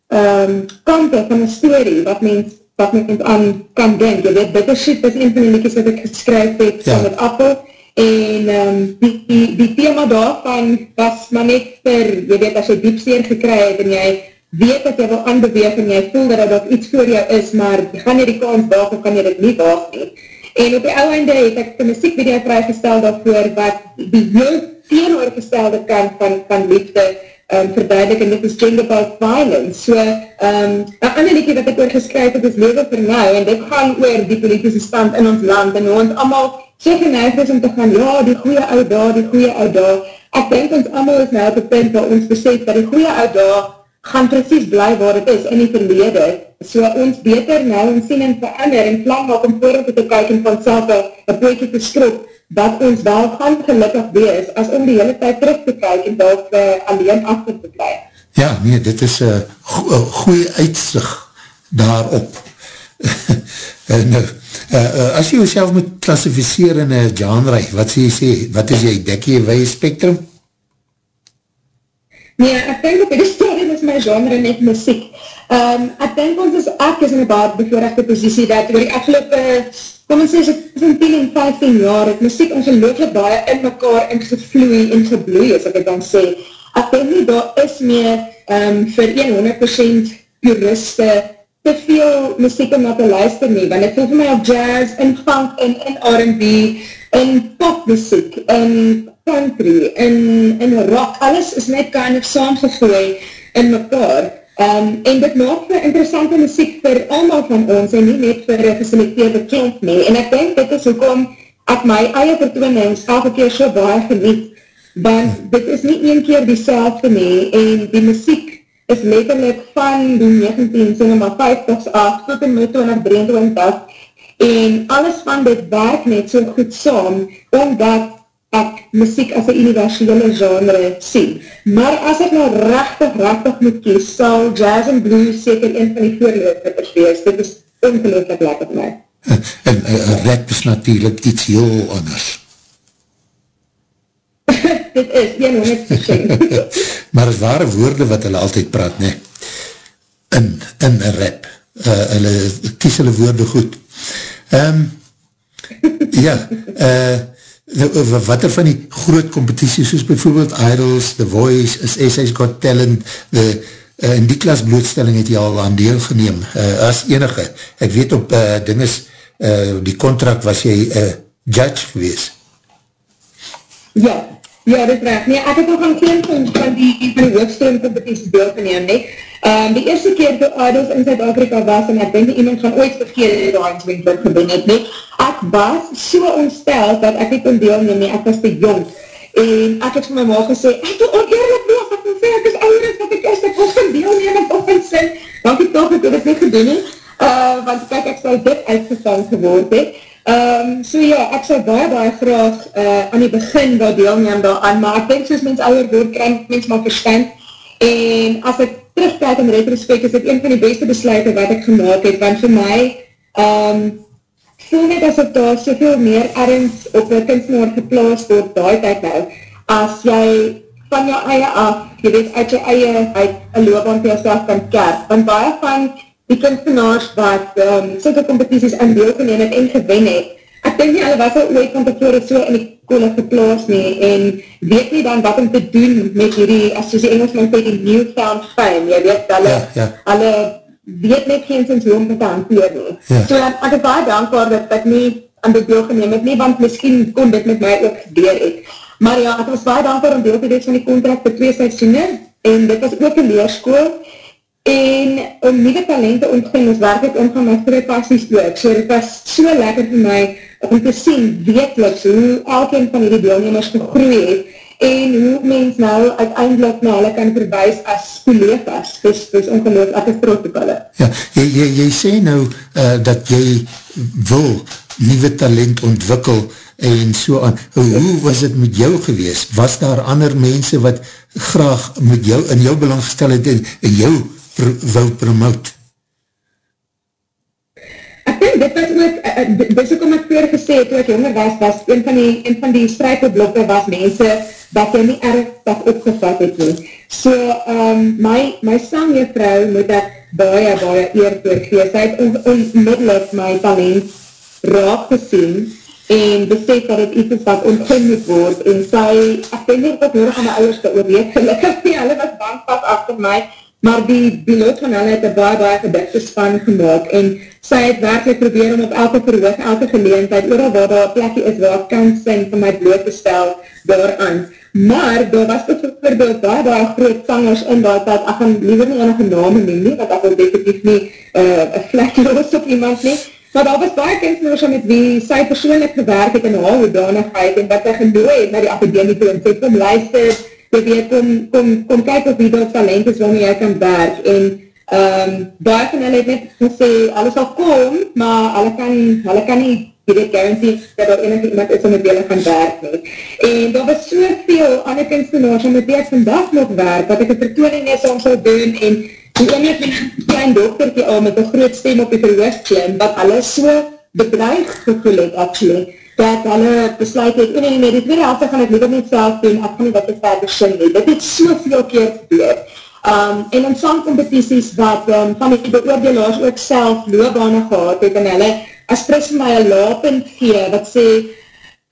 um, kante van een story wat mens, wat mens aan kan denk. Je weet, Bittersweet was een van die liedjes wat ek geskryf het ja. van het appel en um, die, die, die thema daarvan was maar net vir, jy weet, as jy diepseer gekry het en jy weet dat jy wil aanbeweeg en jy voel dat dat iets voor jou is, maar jy gaan nie die kans waag of kan jy dit nie waag nie. En op die oude einde het ek die muziekvideo vrygestel daarvoor wat die heel teenoorgestelde kant van, van liefde um, verduidelik en dit is Gender About Violence. So, um, een ander liedje wat ek oor geskryf het is Leven vir Nou en dit gaan oor die politische stand in ons land en ons allemaal so geneigd is om te gaan, ja, die goeie oud daar, die goeie oud daar. Ek denk ons allemaal is nou op die punt waar ons besef dat die goeie oud daar gaan precies bly waar het is in die verlede, so ons beter nou en sien en verander en plan maak om voor te kyk en van self een pootje te dat ons wel gaan gelukkig wees, as om die hele tijd terug te kyk en dat uh, alleen achter te bly. Ja, nee, dit is een go goeie uitzicht daarop. en, uh, uh, as jy jouself moet klassificeer in een genre, wat sê jy sê, wat is jy, dek jy weie spectrum? Nee, ek denk op die stadium is my genre net muziek. Um, ek denk ons is ek is in een baard bevoorrechte positie dat oor die afgelopen, kom ons sê, tussen 10 en 15 jaar het muziek ongelooflik baie in mekaar en gevloei en gebloei, as ek het dan sê. Ek denk nie, daar is meer um, vir 100% puriste te veel muziek om na te luister nie, want het voel vir my op jazz, in funk, in, in R&B, in popmuziek, in country, in, in rock, alles is net kind of saamgegooi in mekaar. Um, en dit maak vir interessante muziek vir allemaal van ons en nie net vir geselecteerde klomp nie. En ek denk dit is hoekom ek my eie vertoonings elke keer so baie geniet, want dit is nie een keer die selfde nie en die muziek is letterlijk van die 1950s af tot en met 2023 en alles van dit werk net so goed saam, omdat ek muziek as een universele genre sien. Maar as ek nou rechtig, rechtig moet kies, sal jazz en blues seker een van die voorloopers wees. Dit is ongelooflik lekker vir my. En, en rap is natuurlijk iets heel anders. Dit is, 100%. maar het ware woorde wat hulle altyd praat, ne? In, in een rap. Uh, hulle kies hulle woorde goed. Um, ja, eh, uh, wat er van die groot competities, soos bijvoorbeeld Idols, The Voice, SA's Got Talent, the, uh, in die klas blootstelling het jy al aan deel geneem, uh, as enige. Ek weet op uh, dinges, uh, die contract was jy uh, judge gewees. Ja, ja, dit recht. Nee, ek het nog aan geen van, van die, van die hoofdstroom competities deel geneem, nee. Um, die eerste keer toe Idols in Zuid-Afrika was, en ek denk nie iemand van ooit verkeerd die Rainswinkel gedoen het, nee, ek was so ontstel, dat ek nie kon deelneem nie, ek was te jong, en ek het vir my ma gesê, ek wil oneerlijk wees, ek wil sê, ek is ouder as wat ek is, ek wil gaan deelneem, ek wil gaan sin, dankie toch, ek het dit nie gedoen nie, uh, want kijk, ek sal dit uitgevang geword het, um, so ja, ek sal baie, baie graag uh, aan die begin wel deelneem daaraan, maar ek denk soos mens ouder word, krijg mens maar verstand, en as ek terugkijk in retrospect, is dit een van die beste besluiten wat ek gemaakt het, want vir my, um, voel net as ek daar soveel meer ergens op een kunstenaar geplaas word, daai tijd nou, as jy van jou eie af, jy weet, uit jou eie, uit een loopbaan vir jouself kan kerk, want baie van die kunstenaars wat um, soke competities in deel geneem het en gewen het, ek denk nie, hulle was al ooit van tevore so in die koole geplaas nie, en weet nie dan wat om te doen met hierdie, as jy die Engelsman sê, die newfound fame, jy weet, hulle, ja, ja. hulle weet net geen sins hoe om te hanteer nie. Ja. So, ek is baie dankbaar dat ek nie aan dit deelgeneem het nie, want miskien kon dit met my ook gebeur het. Maar ja, ek was baie dankbaar om deel te wees van die contract vir twee seisoene, en dit was ook een leerskool, en om nieuwe talente ontving, is werkelijk een van my groot passies ook. So, dit was so lekker vir my, om te sien wekeliks hoe elkeen van die deelnemers gegroei het en hoe mens nou uiteindelik na hulle kan verwijs as collega's. Dus, dus ongeloof, ek is trots op hulle. Ja, jy, jy, jy sê nou uh, dat jy wil nieuwe talent ontwikkel en so aan. Hoe, was het met jou gewees? Was daar ander mense wat graag met jou, in jou belang gestel het en, en jou pr wou promote? Ek denk, dit was ook, uh, dis ook om ek voor gesê, toe ek jonger was, was een van die, een van die strijkeblokke was mense, dat jy nie dat opgevat het nie. So, um, my, my sangjuffrou moet ek baie, baie eer toegee. Sy het onmiddellik on, my talent raak gesien en besef dat het iets is wat ontgin moet word. En sy, ek denk nie wat nodig aan my ouders te oorweeg, gelukkig nie, hulle was bankpas achter my, maar die piloot van hulle het een baie, baie gedikte span gemaakt en sy het werkelijk probeer om op elke verhoog, elke geleentheid, ooral waar daar plekje is waar kan sing van my bloot te stel daaraan. Maar daar was bijvoorbeeld baie, baie groot sangers in dat, dat ek gaan liever nie enige name neem nie, want ek wil definitief nie uh, een vlek los op iemand nie, maar daar was baie kunstenaars met wie sy persoonlijk gewerk het in haar hoedanigheid en wat sy genooi het na die akademie toe en sê, kom luister, jy weet, kom, kom, kom kyk of wie daar talent is waarmee jy kan werk, en um, baie van hulle het net gesê, hulle sal kom, maar hulle kan, hulle kan nie, jy weet, guarantee, dat daar enige iemand is om met hulle gaan werk nie. En daar was soveel ander kunstenaars, om met die ek vandag nog werk, wat ek een vertooning is om sal doen, en die ene het my klein doktertje al met een groot stem op die verhoogd klim, wat hulle so bedreig gevoel het, actually, dat hulle besluit het, nee, nee, die tweede helft gaan ek liever niet self doen, ek gaan nie wat ek verder sin nie. Dit het soveel keer gebeur. Um, en in sangcompetities wat um, van die beoordelaars ook self loopbane gehad het, en hulle as pris my een laapend gee, wat sê,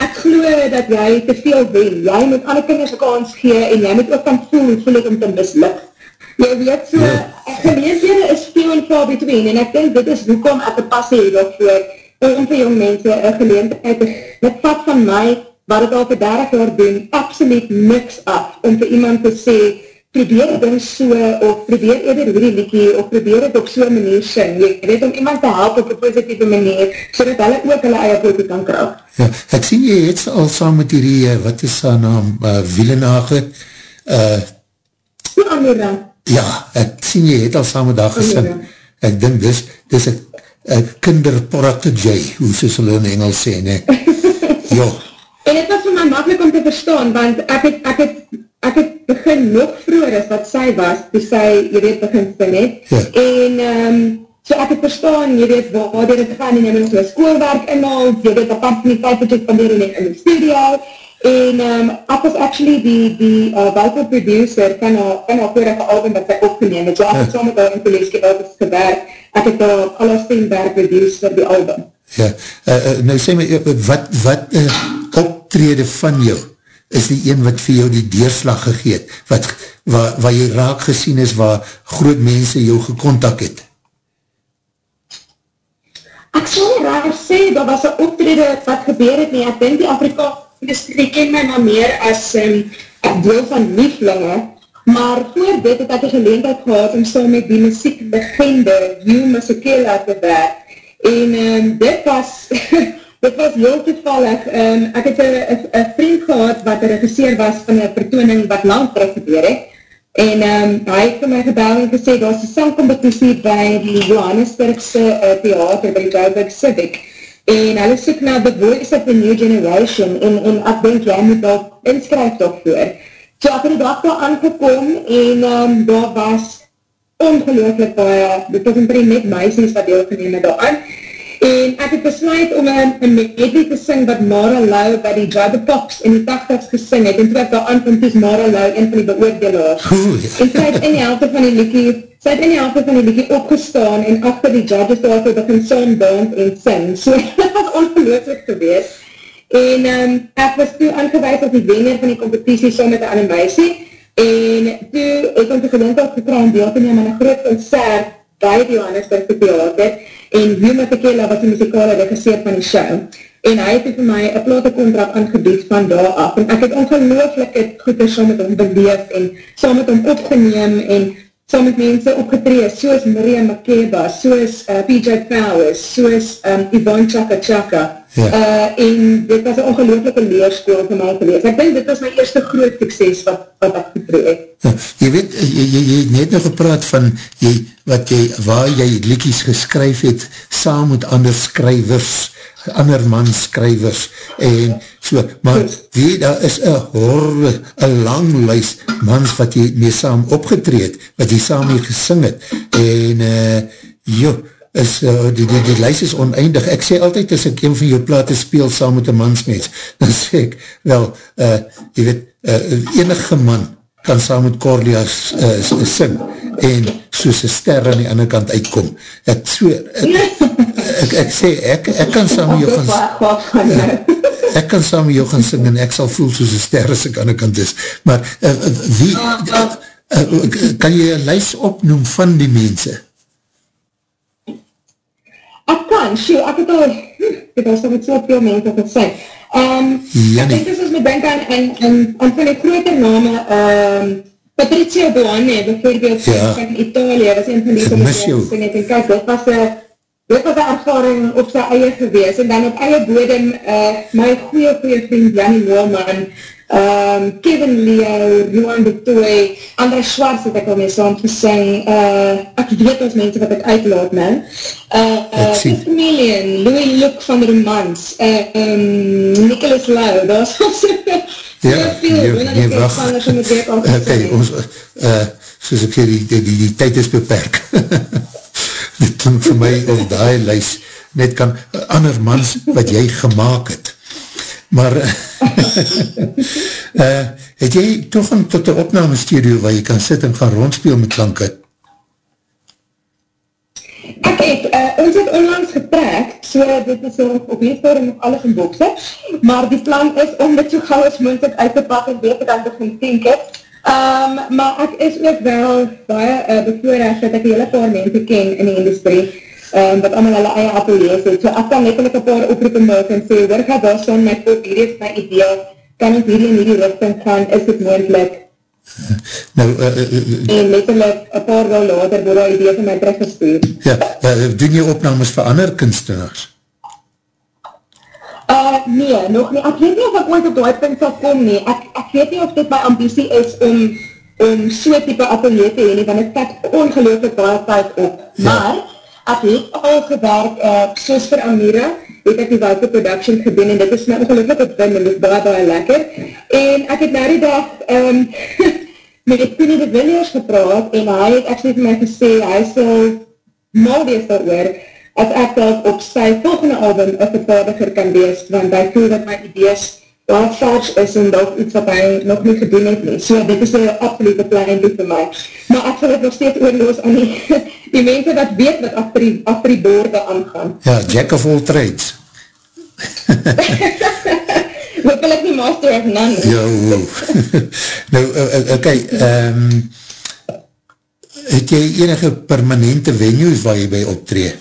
ek geloof dat jy te veel wen, jy moet alle kinders kans gee, en jy moet ook kan voel, voel ek om te misluk. Jy weet so, ja. geleesdere is veel en far between, en ek denk dit is hoekom ek een passie het daarvoor, om vir jong mense een geleentheid, dit vat van my, wat het al vir 30 jaar doen, absoluut niks af, om vir iemand te sê, probeer ding so, of probeer eerder hierdie liekie, of probeer het op so'n manier sing, jy weet, om iemand te help op een positieve manier, so dat hulle ook hulle eie pote kan kraak. Ja, ek sien jy het al saam met hierdie, eh, wat is haar naam, uh, Wielenage, uh, Amira. Ja, ek sien jy het al saam met haar gesing, ek dink dis, dis ek, kinderprotege, hoe soos hulle in Engels sê, ne? Jo. En het was vir my makkelijk om te verstaan, want ek het, ek het, ek het begin nog vroeger as wat sy was, toe sy, jy weet, begin sing het. Ja. En, um, so ek het verstaan, jy weet, waar, dit gaan, en jy moet so schoolwerk inhaal, jy weet, dat pap nie tijd het van die in die studio, En um, ek was actually die, die uh, vocal producer van haar, van haar vorige album wat sy opgeneem het. So ek het saam met haar in Koleski Albums gewerk. Ek het haar alle stemwerk produce vir die album. Ja, uh, uh, nou sê my, wat, wat uh, optrede van jou is die een wat vir jou die deerslag gegeet, wat, waar, waar jy raak gesien is, waar groot mense jou gekontak het? Ek sal raar sê, dat was een optrede wat gebeur het nie, ek denk die Afrikaanse industrie ken my maar meer as um, ek deel van lieflinge, maar voor dit het ek een geleendheid gehad om so met die muzieklegende Hugh Masakela te werk. En um, dit was, dit was heel toevallig. Um, ek het een vriend gehad wat een regisseur was van een vertooning wat lang gebeur het. En um, hy het vir my gebel en gesê, daar is een sangcompetitie by die Johannesburgse uh, theater, by die Joburg Civic en hulle soek na the voice of the new generation en, en ek denk jy moet daar inskryf daarvoor. So ek het dag daar aangekom en um, daar was ongelooflik baie, dit was een net meisjes wat deelgeneem het daar en ek het besluit om een, een medley te sing wat Mara Lau by die Jabba Pops in die 80s gesing het, en toe ek daar aankom, toe is Mara Lau een van die beoordelaars. En sy het in die helft van die liekie, sy het in die helft van die liekie opgestaan, en achter die judges daar so begin saam dans en sing. So, dat was ongelooflik geweest. En um, ek was toe aangeweid op die wenner van die competitie saam met die animatie, en toe het ons die gelindheid gekry om deel te neem aan een groot concert by die Johannesburg Theater, en Wima Tequila was die muzikale regisseur van die show, en hy het vir my een platekontrak aangebied van daar af, en ek het ongelooflik het goede saam met hom beleef, en saam met hom opgeneem, en saam met mense opgetreed, soos Miriam Makeba, soos uh, PJ Powers, soos um, Yvonne Chaka Chaka, ja. uh, en dit was een ongelooflike leerskool vir my geweest. Ek denk dit was my eerste groot sukses wat, wat ek getreed. Ja, jy weet, jy, jy, jy het net nog gepraat van jy, wat jy, waar jy liedjes geskryf het, saam met ander skrywers, ander man skrywers, en so, maar wie, daar is een horde, een lang lys mans wat jy mee saam opgetreed, wat jy saam mee gesing het, en uh, joh, is, uh, die, die, die lys is oneindig, ek sê altyd as ek een van jou plate speel saam met een mansmens, dan sê ek, wel, uh, jy weet, uh, enige man kan saam met Corlia uh, sing en soos een ster aan die ander kant uitkom. Ek zweer, ek, ek, ek sê, ek, ek kan saam met jou gaan ek kan saam met jou gaan sing en ek sal voel soos een ster as ek aan die kant is. Maar uh, wie, uh, uh, kan jy een lys opnoem van die mense? Ek kan, sure, ek het al, ek het al so veel mense gesê. Um, Ja, ek nee. dink as ons moet denk aan, aan, aan, aan van die grote name, um, Patrizio Buone, bijvoorbeeld Ja. van Italië, was een van die Ek het, en kyk, dit was een, dit was een ervaring op sy eie gewees, en dan op eie bodem, uh, my goeie, goeie vriend Jannie Moorman, um, Kevin Leo, Johan de Toy, André Schwarz het ek al mee saam gesing, uh, ek weet ons mense wat ek uitlaat, man. Uh, uh, Chameleon, Louis Luc van Romans, uh, um, Nicholas Lau, daar is al so, Ja, veel, nee, wanneer nee, wacht. al Oké, gesing. ons, uh, soos ek sê, die, die, die, die tyd is beperk. Dit klink vir my of die lys net kan, uh, ander mans wat jy gemaakt het. Maar, uh, het jy toegang tot die opname studio waar jy kan sit en gaan rondspeel met klanke? Ek het, uh, ons het onlangs getrek, so dit is nog op die stadium nog alles in bokse, maar die plan is om dit so gauw as moeilijk uit te pak en te dan begin denken. Um, maar ek is ook wel baie uh, bevoorrecht dat ek hele paar mense ken in die industrie, um, wat allemaal hulle eie ateliers het. So ek kan letterlijk een paar oproepen maak en sê, hoor ga daar staan my kop, hier is my idee, kan ons hierdie en hierdie richting gaan, is dit moeilijk? Nou, uh, uh, uh, En letterlijk een paar dagen later word die idee van my teruggestuur. ja, uh, doen jy opnames vir ander kunstenaars? Uh, nee, nog nie. Ek weet nie of ek ooit op die punt sal kom nie. Ek, ek weet nie of dit my ambitie is om, om so type atelier te heen want het vat ongelooflik baie tyd op. Ja. Maar, ek het al gewerk, uh, soos vir Amira, het ek die Wouter Production gedoen, en dit is my ongelooflik op win, en dit is baie, baie lekker. En ek het nou die dag, um, met die Tony de Villiers gepraat, en hy het actually vir my gesê, hy sal mal wees daaroor, as ek dalk op sy volgende album een vervaardiger kan wees, want hy voel dat my idees daar vars is en dalk iets wat hy nog nie gedoen het nie. So dit is een absolute klein doel vir my. Maar ek sal het nog steeds oorloos aan die, die mense wat weet wat achter die, achter die boorde aangaan. Ja, Jack of all trades. Ek nie master of none? nie. Ja, wow. nou, uh, uh, oké, um, het jy enige permanente venues waar jy by optree?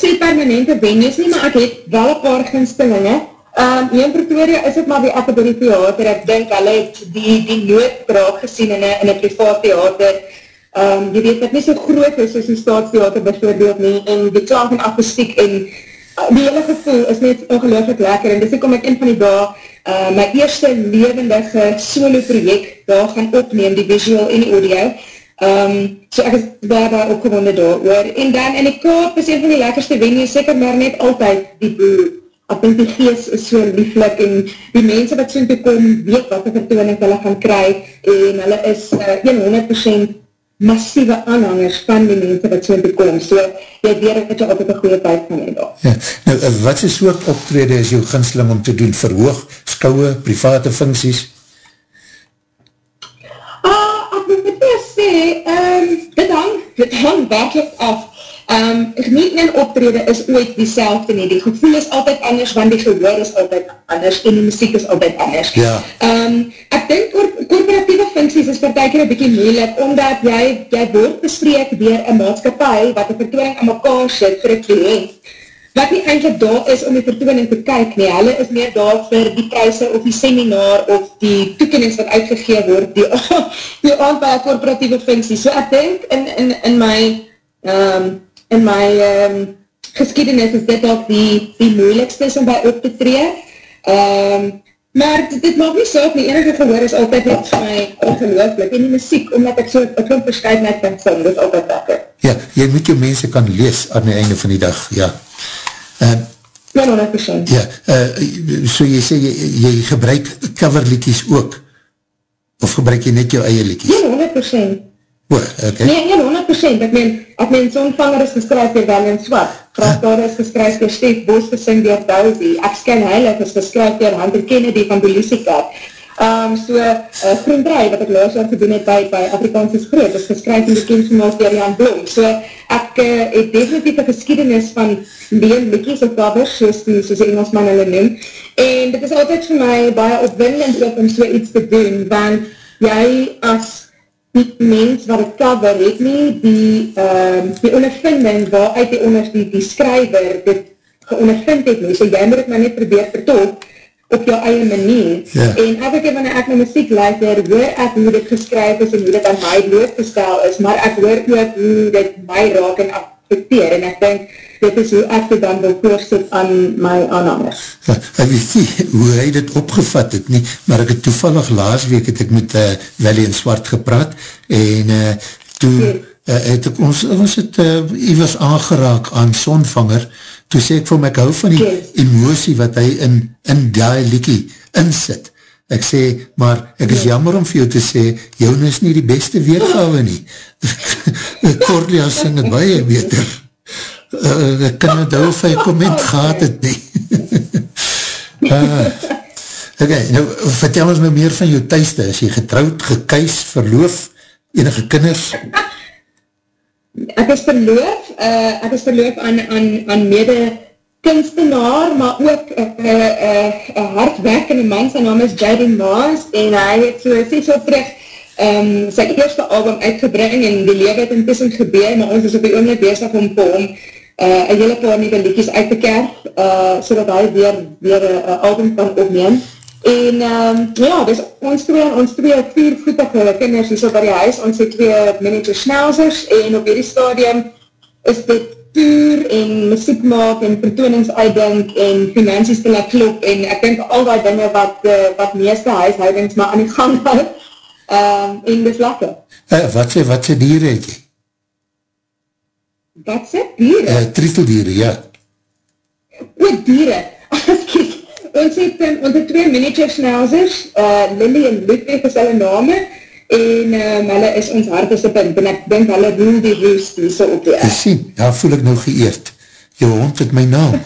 Sê permanente venues nie, maar ek het wel een paar ginstelinge. Um, hier in Pretoria is het maar die Akademie Theater, ek dink hulle het die, die noodbraak gesien in een, in een privaat theater. Um, jy weet wat nie so groot is as die staatstheater bijvoorbeeld nie, en die klank en akoestiek en uh, die hele gevoel is net ongelooflik lekker, en dis ek om ek een van die dag uh, my eerste levendige solo project daar gaan opneem, die visual en die audio, Um, so ek is baie baie opgewonde daar oor. En dan in die Kaap is een van die lekkerste venues, seker maar net altyd die boer. Ek denk die geest is so lieflik en die mense wat soon toe kom, weet wat die vertooning hulle gaan kry en hulle is uh, 100% massieve aanhangers van die mense wat soon toe kom. So jy weet dat jy altijd een goeie tijd gaan hê daar. Ja. Nou, uh, wat is soort optrede is jou ginsling om te doen? Verhoog, skouwe, private funksies? Ah, ek moet net weer sê, um, dit hang, dit hang werkelijk af. Um, nie een optrede is ooit die nie. Die gevoel is altyd anders, want die gehoor is altyd anders en die muziek is altyd anders. Ja. Um, ek denk kor korporatieve funksies is per tyker een bykie moeilik, omdat jy, jy word bespreek dier een maatskapie wat een vertooning aan mekaar sit vir een cliënt, wat nie eindelijk daar is om die vertooning te kyk nie, hulle is meer daar vir die prijse of die seminar of die toekennings wat uitgegeen word, die, die aand by een korporatieve functie. So ek denk in, in, in my, um, in my um, geschiedenis is dit ook die, die moeilikste om by op te tree. Um, maar dit, dit maak nie saak nie, enige gehoor is altyd net vir my ongelooflik. En die muziek, omdat ek so een klomp verscheidenheid kan sing, dit is altyd lekker. Ja, jy moet jou mense kan lees aan die einde van die dag, ja. Uh, Ja, 100%. ja, uh, so jy sê, jy, jy gebruik coverliedjes ook, of gebruik jy net jou eie liedjes? Ja, 100%. O, oké. Nee, ja, 100%. Ek meen, ek meen, zo'n vanger is geskryf door Daniel Swart. Grafdare is geskryf door Steve Bos gesing door Dousie. Ek sken heilig is geskryf door Hunter Kennedy van Belusica. Um, so, uh, Groendraai, wat ek laas jaar gedoen het by, by Afrikaans is groot, is geskryf in die kentsgemaak dier Jan Blom. So, ek uh, het definitief een geschiedenis van leen likies of covers, soos die, soos die Engelsman hulle noem. En dit is altyd vir my baie opwindend ook om so iets te doen, want jy as die mens wat het cover het nie die, um, die ondervinding waaruit die, onder, die, die skryver dit geondervind het nie, so jy moet het maar net probeer vertolk op jou eie manier. Ja. En elke keer wanneer ek na muziek luister, hoor ek hoe dit geskryf is en hoe dit aan my blootgestel is, maar ek hoor ook hoe dit my raak en affecteer. En ek denk, dit is hoe ek dit dan wil voorsit aan my aanhangers. Ja, ek weet nie hoe hy dit opgevat het nie, maar ek het toevallig laas week het ek met uh, Wally en Swart gepraat en uh, toe uh, het ek ons, ons het uh, hy was aangeraak aan Sonvanger toe sê ek vir my, ek hou van die Yes. emosie wat hy in, in die liekie insit. Ek sê, maar ek is jammer om vir jou te sê, jou is nie die beste weergawe nie. Cordia sing het baie beter. Uh, ek kan het hou of hy comment gehad het nie. uh, ok, nou vertel ons my meer van jou thuisde. Is jy getrouwd, gekuis, verloof, enige kinders? Ek is verloof, uh, ek is verloof aan, aan, aan mede kunstenaar, maar ook een uh, uh, uh, hardwerkende man, sy naam is Jaden Maas, en hy het so sê so terug um, sy eerste album uitgebring, en die lewe het intussen gebeur, maar ons is op die oomlik bezig om vir hom uh, een hele paar nieuwe liedjes uit te kerf, uh, so dat hy weer, weer een uh, album kan opneem. En um, ja, dus ons twee, ons twee viervoetige kinders hier so by die huis, ons het twee miniature schnauzers, en op hierdie stadium is dit tour en muziek maak en vertooningsuitdink en finansies te laat klop en ek denk al die dinge wat, uh, wat meeste huishoudings maar aan die gang hou um, en dis lekker. Uh, wat sê, wat sê dieren het jy? Wat sê dieren? Uh, Trieteldieren, ja. O, dieren. Excuse. ons het, um, ons het twee miniature schnauzers, uh, Lily en Ludwig is hulle name, en um, hulle is ons harteste punt, en ek denk hulle roel die roest die so op die Jy sien, daar voel ek nou geëerd. Jou hond het my naam.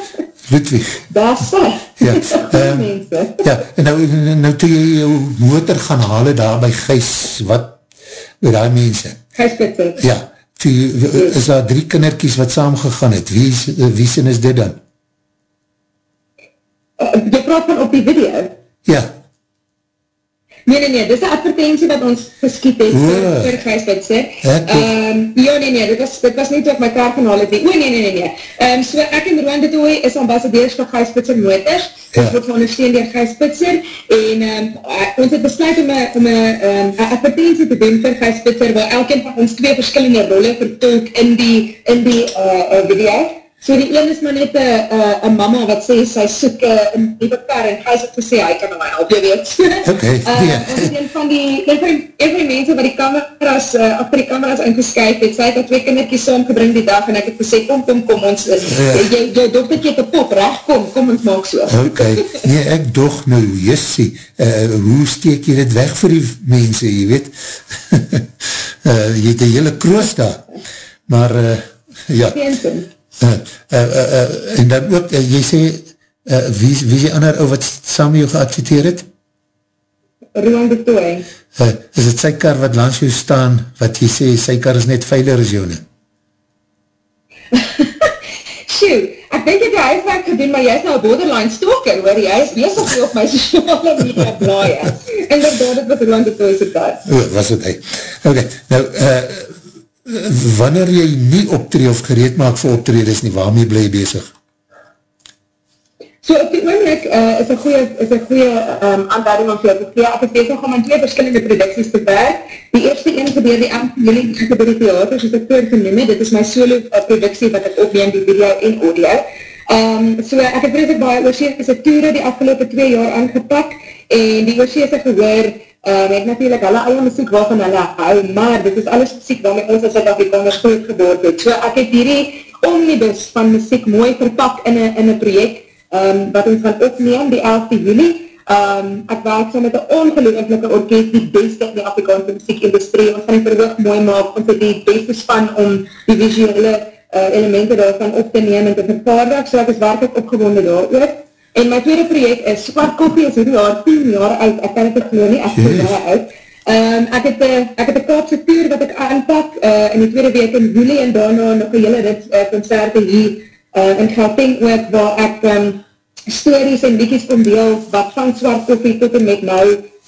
Ludwig. Daar sê. Ja, um, ja, en nou, nou toe jy jou motor gaan halen daar by Gijs, wat, oor die mense? Gijspitser. Ja, toe, jy- is daar drie kinderkies wat saamgegaan het, wie, is- wie sin is dit dan? Uh, jy praat van op die video. Ja, Nee, nee, nee, dit is een advertentie wat ons geskiet het O. vir, vir ook. Um, ja, nee, nee, dit was, dit was nie toe ek my kaart gaan haal het nie. O, nee, nee, nee, nee. Um, so ek en Roan de Tooi is ambassadeurs vir Gijspitser Motors. Ja. Ons word ondersteun door Gijspitser. En um, ons het besluit om een um, een advertentie te doen vir Gijspitser, waar elkeen van ons twee verskillende rolle vertolk in die, in die uh, uh, video. So die een is maar net een mama wat sê, sy soek uh, een nieuwe kar en Gijs het gesê, hy kan my help, jy weet. Oké, Uh, nee. ons het een van die, een van die, een van die mense wat die cameras, uh, achter die cameras ingeskyf het, sy het al twee kindertjies saamgebring die dag en ek het gesê, kom, kom, kom, ons, uh, Ja. jy, jy doktertjie te pop, recht, kom, kom, ons maak so. ok, nee, ek dog nou, jissie, uh, hoe steek jy dit weg vir die mense, jy weet, uh, jy het een hele kroos daar, maar, uh, ja, Geen sin. Uh, uh, uh, uh, en dan ook, uh, jy sê, uh, wie, wie is die ander ou wat saam jou geadverteer het? Roan de Tooi. Uh, is het sy kar wat langs jou staan, wat jy sê, sy kar is net veilig as jou nie? Sjoe, ek denk ek die huiswerk gedoen, maar jy is nou borderline stalker, hoor, jy is bezig op my sociale media blaie. Inderdaad, het was Roan de Tooi se kar. O, was het hy. Ok, nou, uh, wanneer jy nie optree of gereed maak vir optredes nie, waarmee bly jy bezig? So op die oomlik uh, is een goeie, is een goeie um, aanduiding om vir te gee. Ek is bezig om aan twee verskillende producties te werk. Die eerste een gebeur die 8 juli ek by die theater, soos ek voor genoem het. Dit is my solo uh, productie wat ek opneem, die video en audio. Um, so ek het vreselik baie oorseese toere die afgelopen twee jaar aangepak en die oorseese gehoor um, het natuurlijk hulle eie muziek waarvan hulle hou, maar dit is alles muziek waarmee ons as Suid-Afrikaners groot geboord het. So ek het hierdie omnibus van muziek mooi verpak in een, project um, wat ons gaan opneem die 11de juli. Um, ek werk so met een ongelooflike orkest, die beste in die Afrikaanse muziekindustrie. Ons gaan die verhoog mooi maak, ons het die beste span om die visuele uh, elemente daarvan op te neem en te vervaardig, so ek is werkelijk opgewonde daar ook. En my tweede project is, Swart Koffie is hierdie jaar 10 jaar oud, ek kan het ek nie, ek is Jeez. baie oud. Um, ek het een ek het 'n Kaapse tour wat ek aanpak uh, in die tweede week in Julie en daarna nog een hele rit uh, concerte hier uh, in Gauteng ook waar ek um, stories en liedjes kom deel wat van Swart Koffie tot en met nou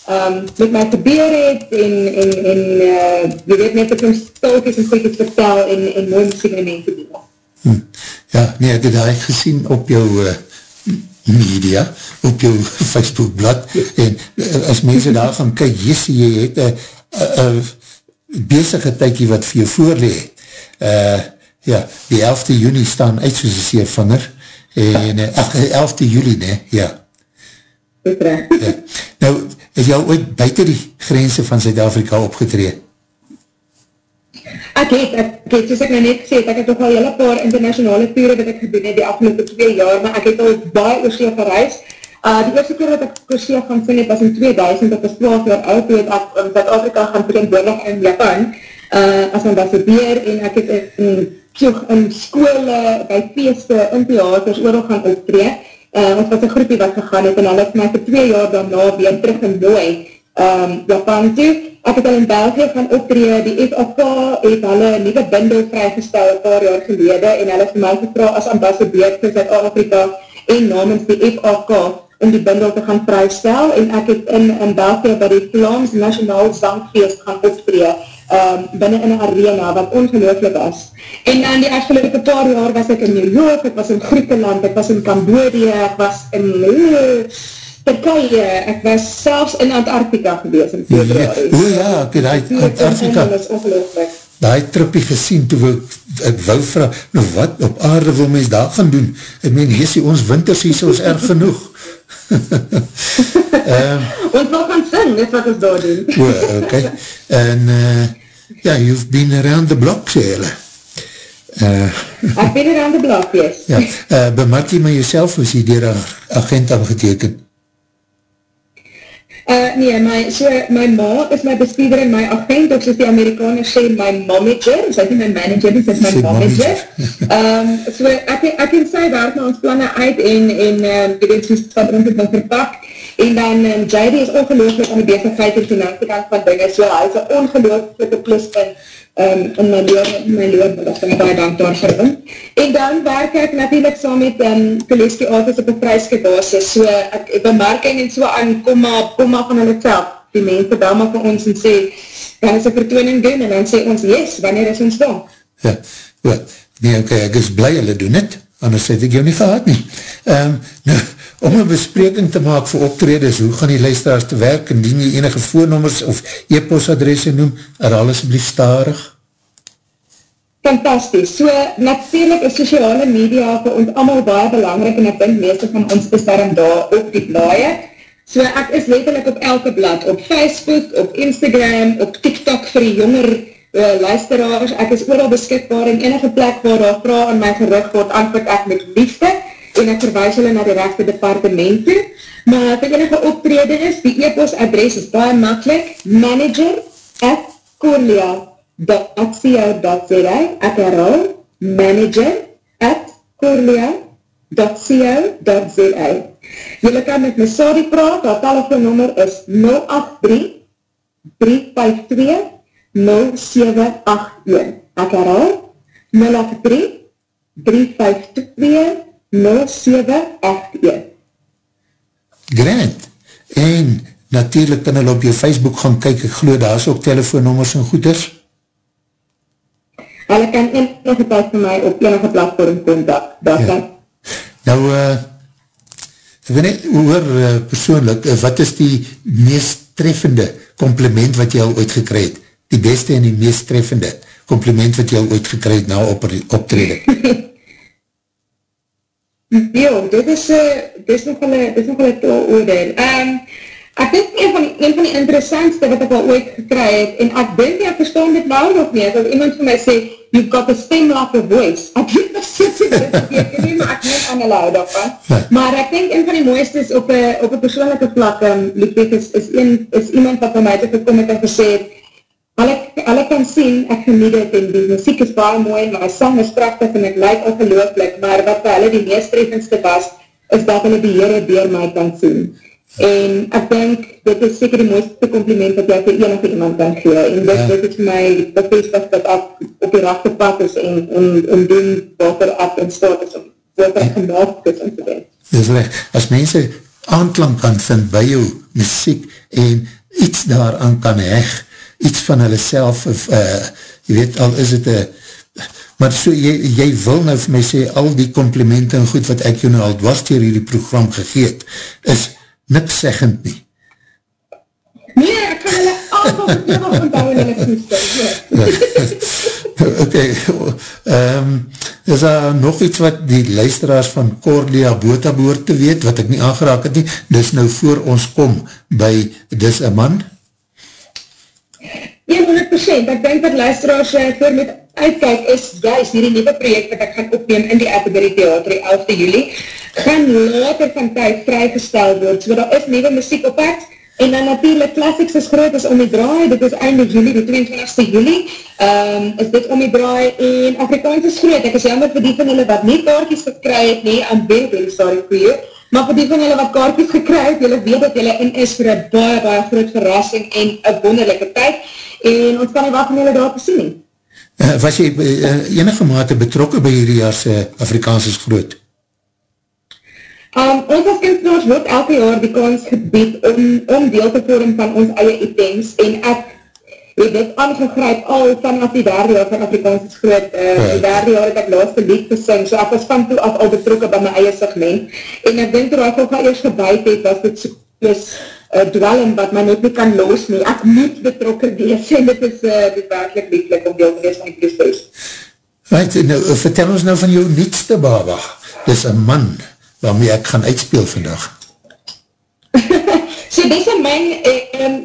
um, met my gebeur het en, en, en uh, jy weet net ek om stolkies en goedjes vertel en, en mooi muziek in die mense doen. Hm. Ja, nee, ek het daar gezien op jou uh, media, op jou Facebookblad, en uh, as mense daar gaan kyk, jessie, jy het een bezige tykie wat vir jou voorlee. Uh, ja, die 11de juni staan uit soos een seervanger, en ach, 11de juli, ne, ja. Ja. Nou, het jou ooit buiten die grense van Zuid-Afrika opgetree? Ek het, ek het, soos ek nou net gesê, het, ek het toch al hele paar internationale toere wat ek gedoen het die afgelopen twee jaar, maar ek het al baie oorsee gereis. Uh, die eerste keer wat ek oorsee gaan sien het was in 2000, dat was 12 jaar oud, toe het ek in Zuid-Afrika gaan verantwoordig in Japan, uh, as ambassadeur, en ek het in, in, in skole, by feeste, in theaters, ooral gaan optree. Uh, ons was een groepie wat gegaan het, en hulle het my vir twee jaar daarna weer terug in Nooi, um, Japan toe. Ek het al in België gaan optree, die FAK het hulle nieuwe bindel vrygestel een paar jaar gelede en hulle vir my gevra as ambassadeur vir Zuid-Afrika en namens die FAK om die bindel te gaan vrystel en ek het in, in België by die Vlaams Nationaal Zangfeest gaan optree um, binnen in een arena wat ongelooflik was. En dan die afgelopen paar jaar was ek in New York, ek was in Griekenland, ek was in Cambodie, ek was in uh, Turkije, ek was selfs in Antarctica gewees in Ja, februari. o ja, ek het die Antarctica, Dat is ongelooflik. die trippie gesien, toe ek, ek wou vraag, nou wat op aarde wil mens daar gaan doen? Ek meen, jessie, ons winters hier so is erg genoeg. um, Ons wil gaan sing, dit wat ons daar doen. o, ok. En, uh, ja, you've been around the block, sê hulle. Uh, Ek ben er aan de blok, yes. ja, uh, bemerk jy maar jyself, was jy dier agent aangeteken? Uh, nee, my, so, my ma is my bestuurder en my agent, of soos die Amerikaners sê, my momager, sy is nie my manager, nie, sy is my momager. momager. um, so, ek, ek en sy werk na ons plannen uit en, en um, jy weet, soos wat ons het dan verpak, en dan um, JD is ongelooflik aan die bezigheid en finansie kant van dinge, so hy is een ongelooflike pluspunt um, in my loon, in my loon, dat ek baie dankbaar vir hom. En dan werk ek natuurlijk saam met um, Koleski Office op een prijske basis, so ek, ek bemerking en so aan, kom maar, kom maar van hulle self, die mense bel maar vir ons en sê, kan ons een vertooning doen, en dan sê ons, yes, wanneer is ons dan? Ja, well, nee, ok, ek is blij hulle doen het, anders het ek jou nie gehad nie. Um, nou, om een bespreking te maak vir optredes, hoe gaan die luisteraars te werk, en dien jy enige voornommers of e-postadresse noem, er alsjeblieft starig? Fantasties. So, natuurlijk is sociale media vir ons allemaal baie belangrijk en ek denk meeste van ons is daarom daar op die blaie. So, ek is letterlijk op elke blad, op Facebook, op Instagram, op TikTok vir die jonger uh, luisteraars. Ek is ooral beskikbaar en enige plek waar daar vraag aan my gerig word, antwoord ek met liefde en ek verwijs hulle na die rechte departement toe. Maar vir enige optrede is, die e-post adres is baie makkelijk, manager at corlia.co.za ek herhaal, manager at corlia.co.za Julle kan met my Sari praat, haar telefoonnummer is 083 352 0781 ek herhaal, 083 352 0781 Grant, en natuurlijk kan hulle op jou Facebook gaan kyk, ek geloof daar is ook telefoonnummers en goeders. Hulle kan enige tyd vir my op enige platform kontak. Dat Ja. kan. Nou, uh, ek weet net, hoor uh, persoonlik, uh, wat is die meest treffende compliment wat jy al ooit gekry het? Die beste en die meest treffende compliment wat jy al ooit gekry het na op, optrede? Ja, dit is, uh, dit is nog hulle, dit is nog hulle tol oordeel. Um, ek denk een van, een van die interessantste wat ek al ooit gekry het, en ek denk jy, ek verstaan dit nou nog nie, as iemand vir my sê, you've got a stem like a voice. Ek weet nog steeds nie dit beteken nie, maar ek neem aan hulle hou daarvan. Maar ek denk een van die mooiste is op een, op een persoonlijke vlak, um, Ludwig, is, is, een, is iemand wat by my te gekom het en gesê het, Hulle, hulle kan sien, ek geniet het en die muziek is baie mooi en my sang is prachtig en ek lyk ongelooflik, maar wat vir hulle die meest treffendste was, is dat hulle die Heere door my kan sien. En ek denk, dit is seker die mooiste compliment wat jy vir enige iemand kan gee. En dit, Ja. dit is my bevestig dat ek op die rechte pad is en, en, en doen wat er ek in staat is om wat er gemaakt is om te doen. Dis recht, as mense aanklank kan vind by jou muziek en iets daaraan kan heg, iets van hulle self, of, uh, jy weet, al is het een, maar so, jy, jy wil nou vir my sê, al die complimenten en goed wat ek jou nou al dwars dier hierdie program gegeet, is niks zeggend nie. Nee, ek kan hulle allemaal verkeerd onthou in hulle voeste. Oké, um, is daar nog iets wat die luisteraars van Cordia Bota behoort te weet, wat ek nie aangeraak het nie, dis nou voor ons kom by Dis een Man? 100%, ek denk dat luisteraars uh, voor moet uitkijk is juist hierdie nieuwe project wat ek gaan opneem in die Appleberry Theater die 11 juli, gaan later van tyd vrygestel word, so daar is nieuwe muziek op het, en dan natuurlijk Classics is groot is om die draai, dit is einde juli, die 22 juli, um, is dit om die draai, en Afrikaans is groot, ek is jammer vir die van hulle wat nie kaartjes gekry het nie, I'm very, very sorry for you, maar vir die van julle wat kaartjes gekry het, julle weet dat julle in is vir een baie, baie groot verrassing en een wonderlijke tyd, en ons kan nie wacht om julle daar te sien nie. Uh, was jy uh, enige mate betrokken by hierdie jaarse Afrikaans is groot? Um, ons as kunstenaars word elke jaar die kans gebied om, om deel te vorm van ons eie events en ek het dit aangegryp al vanaf die derde jaar van Afrikaans is groot. Uh, Ja. Die derde jaar het ek laatste lied gesing, so ek was van toe af al betrokken by my eie segment. En ek denk terwijl ek ook al eers gebuid het, was dit soos uh, dwelling wat my net nie kan los nie. Ek moet betrokken wees en dit is, uh, dit werkelijk lieflik om deel te wees van die proces. Right, nou, vertel ons nou van jou nietste baba. Dis een man waarmee ek gaan uitspeel vandag. So dis een man, um,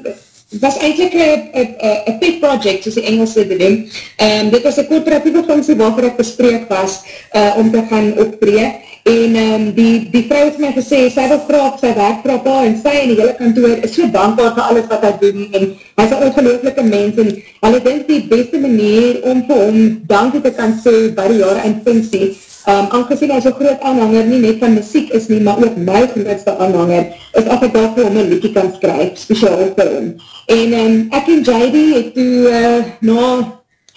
was eindelijk een pet project, soos die Engelse dit doen. Um, dit was een corporatieve functie waarvoor ek bespreek was uh, om te gaan optree. En um, die, die vrou het my gesê, sy wil graag sy werk pa en sy en die hele kantoor is so dankbaar vir alles wat hy doen en hy is een ongelooflike mens en hulle denk die beste manier om vir hom dankie te kan sê by die jare in functie Um, aangezien hy so groot aanhanger nie net van muziek is nie, maar ook my grootste aanhanger, is af en daar vir hom een liedje kan skryf, speciaal vir hom. En um, ek en JD het toe uh, na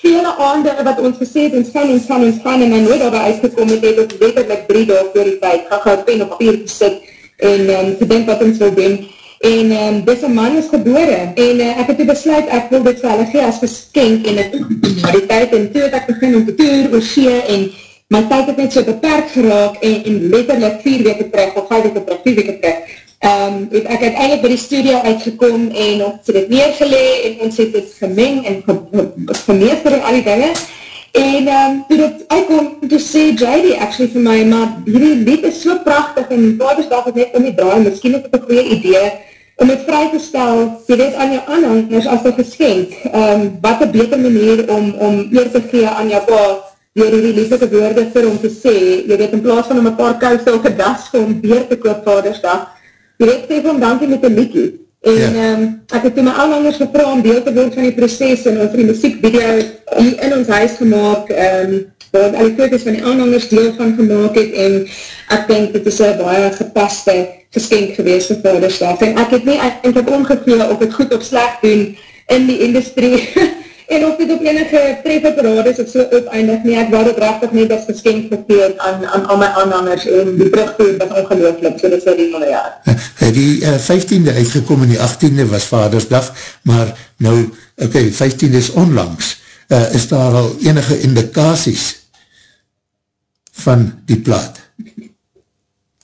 vele aande wat ons gesê het, ons gaan, ons gaan, ons gaan, en my nooit daarby uitgekom het, het ons letterlijk drie dag voor die tijd, ga gauw pen op papier gesit, en um, gedink wat ons wil doen. En um, dis een man is gebore, en uh, ek het toe besluit, ek wil dit vir hulle gee as geskenk, en ek maar die tijd, en toe het ek begin om te toer, oor see, en my tyd het net so beperk geraak en, en letterlijk vier weke terug, of vijf weke terug, vier weke terug, um, het ek uiteindelik by die studio uitgekom en ons het het neergelee en ons het het gemeng en ge, ge, gemeester en al die dinge. En um, toe dit uitkom, toe sê JD actually vir my, maar hierdie lied is so prachtig en Vadersdag het net om die draai, miskien is het een goeie idee om het vry te stel, jy weet, aan jou aanhangers as een geskenk. Um, wat een beter manier om, om eer te gee aan jou pa, dier die lieflike woorde vir hom te sê, jy weet, in plaas van om een paar kouse of een das vir hom weer te koop vadersdag, jy weet, sê vir hom dankie met een liedje. En Ja. ja. um, ek het toe my aanhangers gevra om deel te word van die proces en ons het die muziekvideo hier in ons huis gemaakt, um, waar al die foto's van die aanhangers deel van gemaakt het en ek denk dit is een baie gepaste geskenk geweest vir vadersdag. En ek het nie eindelijk omgeveel of het goed of slecht doen in die industrie En of dit op enige trefferparade is of so uiteindig nie, ek wou dit rechtig net as geskenk verkeer aan, aan al my aanhangers en die terugvoer was ongelooflik, so dit is die van die jaar. Die uh, 15e uitgekom en die 18e was Vadersdag, maar nou, oké, okay, 15e is onlangs. Uh, is daar al enige indikaties van die plaat?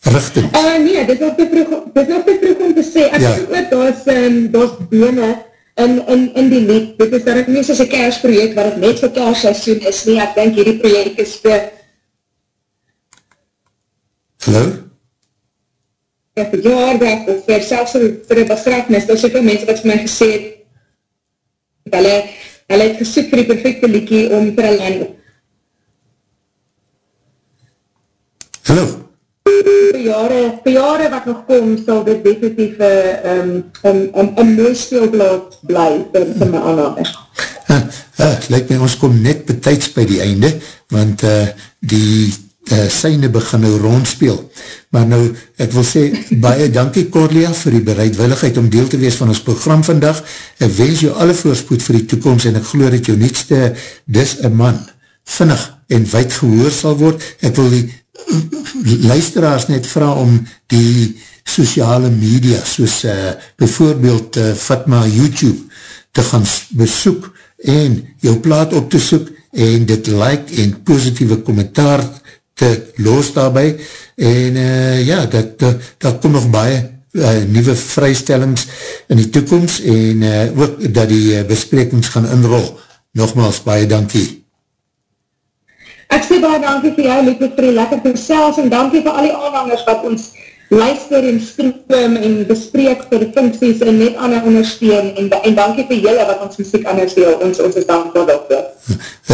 Richting. Uh, nee, dit is nog te vroeg, dit is nog te vroeg om te sê, ek Ja. ja. ook, daar is, um, daar is bene in, in, in die lied, dit is dat het nie soos een kersproject, wat het net vir kersseisoen is nie, ek denk hierdie project is vir, Hallo? vir verjaardag, of vir selfs vir, vir een begrafnis, daar is soveel mense wat vir my gesê het, hulle, hulle het gesoek vir die perfecte liedje om vir hulle aan Hallo? Vir jare, vir jare wat nog kom, sal dit definitief um, um, um, een mooi speelblad bly vir, vir my aanhangers. Uh, uh, lyk my ons kom net betijds by die einde, want uh, die uh, syne begin nou rondspeel. Maar nou, ek wil sê, baie dankie Corlia vir die bereidwilligheid om deel te wees van ons program vandag. Ek wens jou alle voorspoed vir die toekomst en ek geloof dat jou nietste dis een man vinnig en wijd gehoor sal word. Ek wil die luisteraars net vraag om die sociale media, soos uh, bijvoorbeeld uh, Fatma YouTube, te gaan besoek en jou plaat op te soek en dit like en positieve kommentaar te los daarby en uh, ja, dat, dat, dat kom nog baie uh, nieuwe vrystellings in die toekomst en uh, ook dat die uh, besprekings gaan inrol. Nogmaals, baie dankie. Ek sê baie dankie vir jou, Lieke, vir die lekker gesels en dankie vir al die aanhangers wat ons luister en stroom en bespreek vir funksies en net ander ondersteun en, en dankie vir julle wat ons muziek anders deel, ons, ons is dankbaar daarvoor.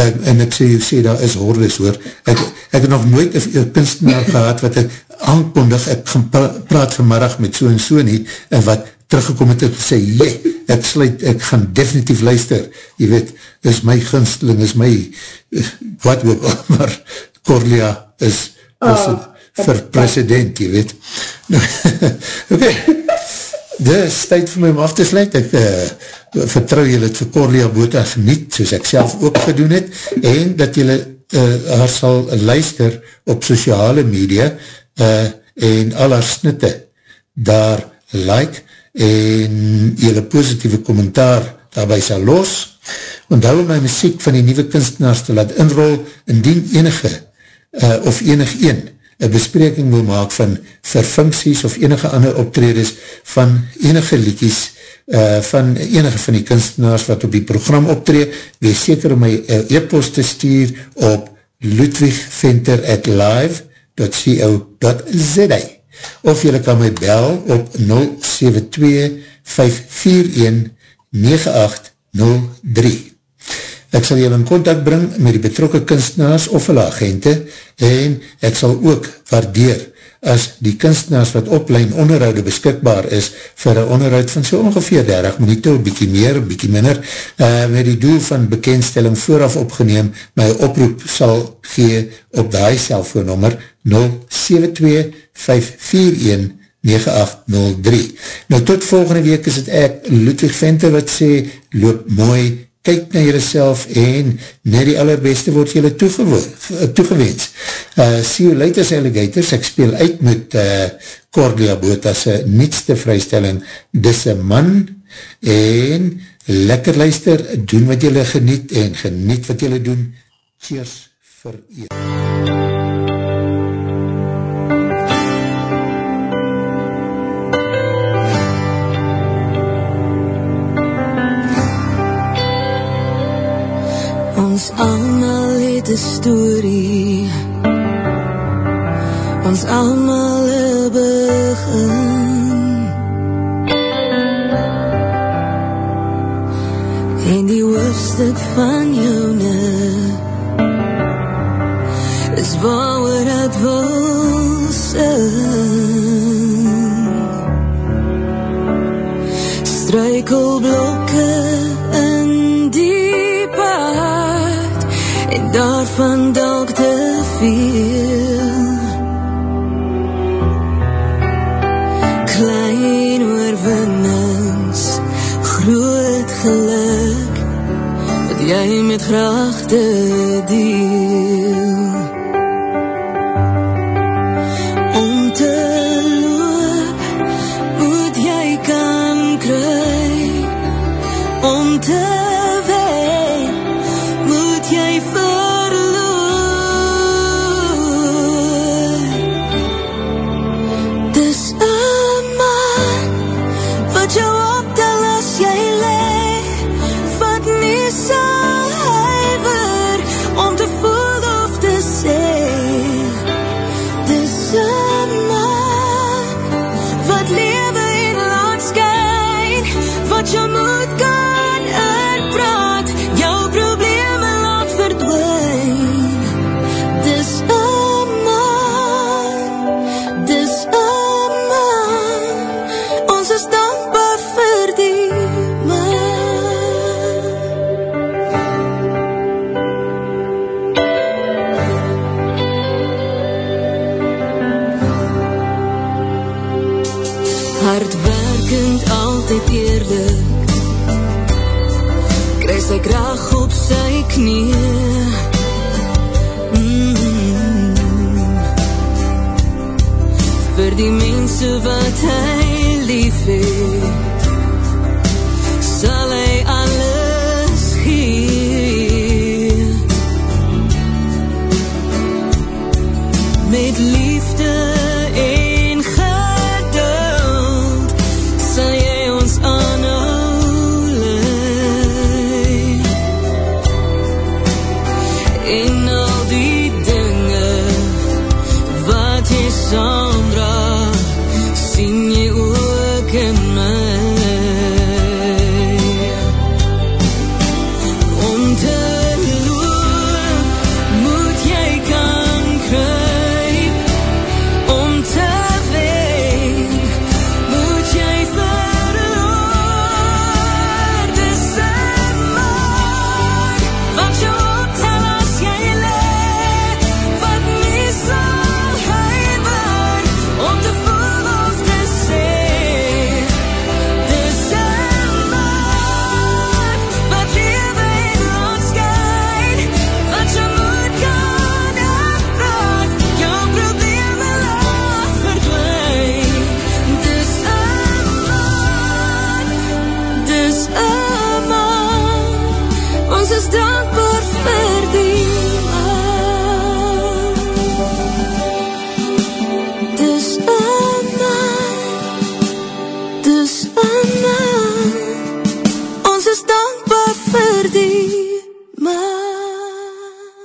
En, en ek sê, sê daar is hordes hoor, ek, ek het nog nooit een kunstenaar gehad wat ek aankondig, ek gaan praat vanmiddag met so en so nie, en wat teruggekom het en sê, jee, ek sluit, ek gaan definitief luister, jy weet, is my gunsteling, is my, wat ook, maar Corlia is, is oh vir president, jy weet. ok, dit is tyd vir my om af te sluit, ek uh, vertrouw jy het vir Corlia Bota geniet, soos ek self ook gedoen het, en dat jy uh, haar sal luister op sociale media, uh, en al haar snitte daar like, en jylle positieve kommentaar daarby sal los, onthou my muziek van die nieuwe kunstenaars te laat inrol, indien enige, uh, of enig een, een bespreking wil maak van verfunksies of enige ander optredes van enige liedjes uh, van enige van die kunstenaars wat op die program optreed, wees seker om my e-post te stuur op ludwigventer at live.co.za of jylle kan my bel op 072 541 9803 Ek sal julle in contact bring met die betrokke kunstenaars of hulle agente en ek sal ook waardeer as die kunstenaars wat oplein onderhoude beskikbaar is vir een onderhoud van so ongeveer 30 minuut, een bykie meer, bykie minder, uh, met die doel van bekendstelling vooraf opgeneem, my oproep sal gee op die cellfoonnummer 072 541 9803. Nou tot volgende week is het ek, Ludwig Venter, wat sê, loop mooi, kyk na jylle self en net die allerbeste word jylle toegewens. Uh, see you later, alligators, ek speel uit met uh, Cordia Botas nietste vrystelling, dis een man en lekker luister, doen wat jylle geniet en geniet wat jylle doen. Cheers vir eer. Ons allemaal het een story. Ons allemaal begin. En die hoofdstuk van jou Is waar dat wil sing Struikelblokke daarvan dalk te veel. Klein oorwinnings, groot geluk. Wat jy met grachte deel